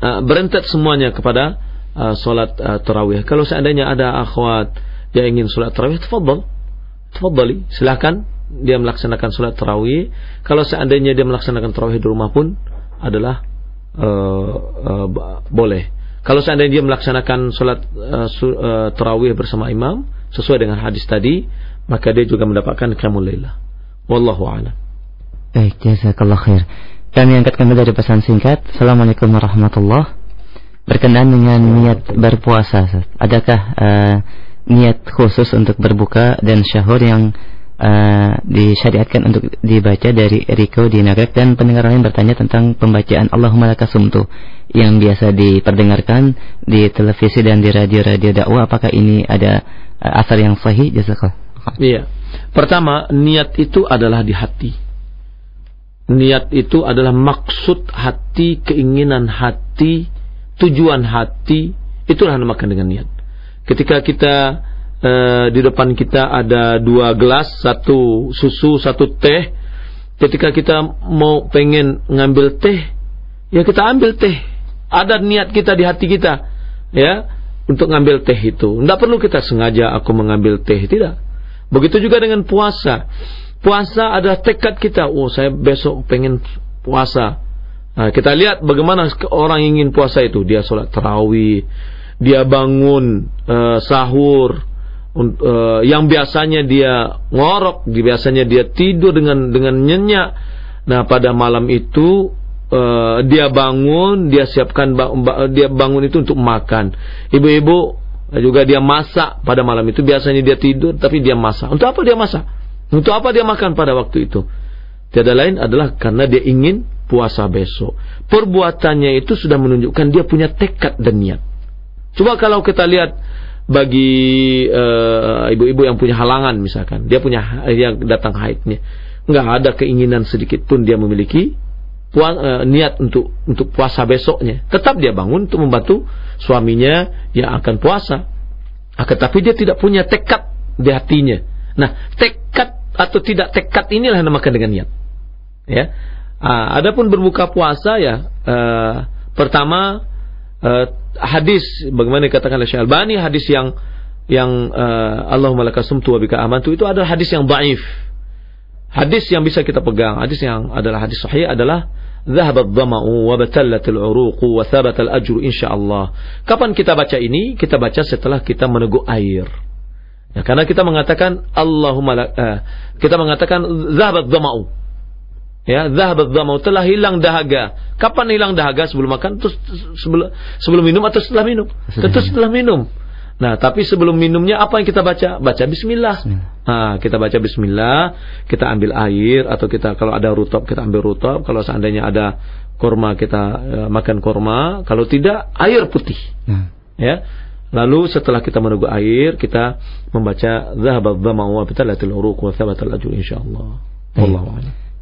uh, berentet semuanya kepada uh, sholat uh, tarawih. Kalau seandainya ada akhwat yang ingin sholat tarawih, tafadhal. Tafadhali, silakan dia melaksanakan sholat tarawih. Kalau seandainya dia melaksanakan tarawih di rumah pun, adalah uh, uh, boleh. Kalau seandainya dia melaksanakan sholat uh, uh, tarawih bersama imam sesuai dengan hadis tadi, maka dia juga mendapatkan qiyamul lailah. Wallahu a'lam. Baik, jazakallah khair. Kami angkat kembali dari pesan singkat. Assalamualaikum warahmatullahi Berkenaan dengan niat berpuasa, adakah uh, niat khusus untuk berbuka dan syahur yang uh, disyariatkan untuk dibaca dari Riko di Nagrek dan pendengar lain bertanya tentang pembacaan Allahumma lakasumtu yang biasa diperdengarkan di televisi dan di radio-radio dakwah apakah ini ada uh, asal yang sahih jazakallah Iya. Pertama, niat itu adalah di hati. Niat itu adalah maksud hati, keinginan hati, tujuan hati, itulah namakan dengan niat. Ketika kita Eh, di depan kita ada dua gelas, satu susu, satu teh. Ketika kita mau pengen ngambil teh, ya kita ambil teh. Ada niat kita di hati kita, ya, untuk ngambil teh itu. Tidak perlu kita sengaja aku mengambil teh, tidak. Begitu juga dengan puasa. Puasa adalah tekad kita. Oh, saya besok pengen puasa. Nah, kita lihat bagaimana orang ingin puasa itu. Dia sholat tarawih, dia bangun uh, sahur, uh, yang biasanya dia ngorok, biasanya dia tidur dengan dengan nyenyak. Nah, pada malam itu uh, dia bangun, dia siapkan dia bangun itu untuk makan. Ibu-ibu juga dia masak pada malam itu biasanya dia tidur tapi dia masak. Untuk apa dia masak? Untuk apa dia makan pada waktu itu? Tiada lain adalah karena dia ingin puasa besok. Perbuatannya itu sudah menunjukkan dia punya tekad dan niat. Coba kalau kita lihat bagi eh, ibu-ibu uh, yang punya halangan misalkan, dia punya yang datang haidnya, nggak ada keinginan sedikit pun dia memiliki puas, uh, niat untuk untuk puasa besoknya. Tetap dia bangun untuk membantu suaminya yang akan puasa. Akan tapi dia tidak punya tekad di hatinya. Nah, tekad atau tidak tekad inilah yang namakan dengan niat. Ya. Uh, adapun berbuka puasa ya uh, pertama uh, hadis bagaimana dikatakan oleh Syekh Albani hadis yang yang uh, Allahumma lakasumtu wa bika amantu itu adalah hadis yang dhaif. Hadis yang bisa kita pegang, hadis yang adalah hadis sahih adalah dhahabat dhama'u wa batallatil uruqu wa thabatal ajru insyaallah. Kapan kita baca ini? Kita baca setelah kita meneguk air. Ya, karena kita mengatakan Allahumma uh, kita mengatakan dhahabat dhama'u Ya, zahabat dhamau telah hilang dahaga. Kapan hilang dahaga sebelum makan? Terus sebelum sebelum minum atau setelah minum? Tentu setelah minum. Nah, tapi sebelum minumnya apa yang kita baca? Baca bismillah. bismillah. Nah, kita baca bismillah, kita ambil air atau kita kalau ada rutop kita ambil rutop, kalau seandainya ada korma kita uh, makan korma, kalau tidak air putih. Hmm. Ya. Lalu setelah kita menunggu air, kita membaca zahabat dhamau wa bitalatil uruq wa thabatal ajr insyaallah. Wallahu a'lam.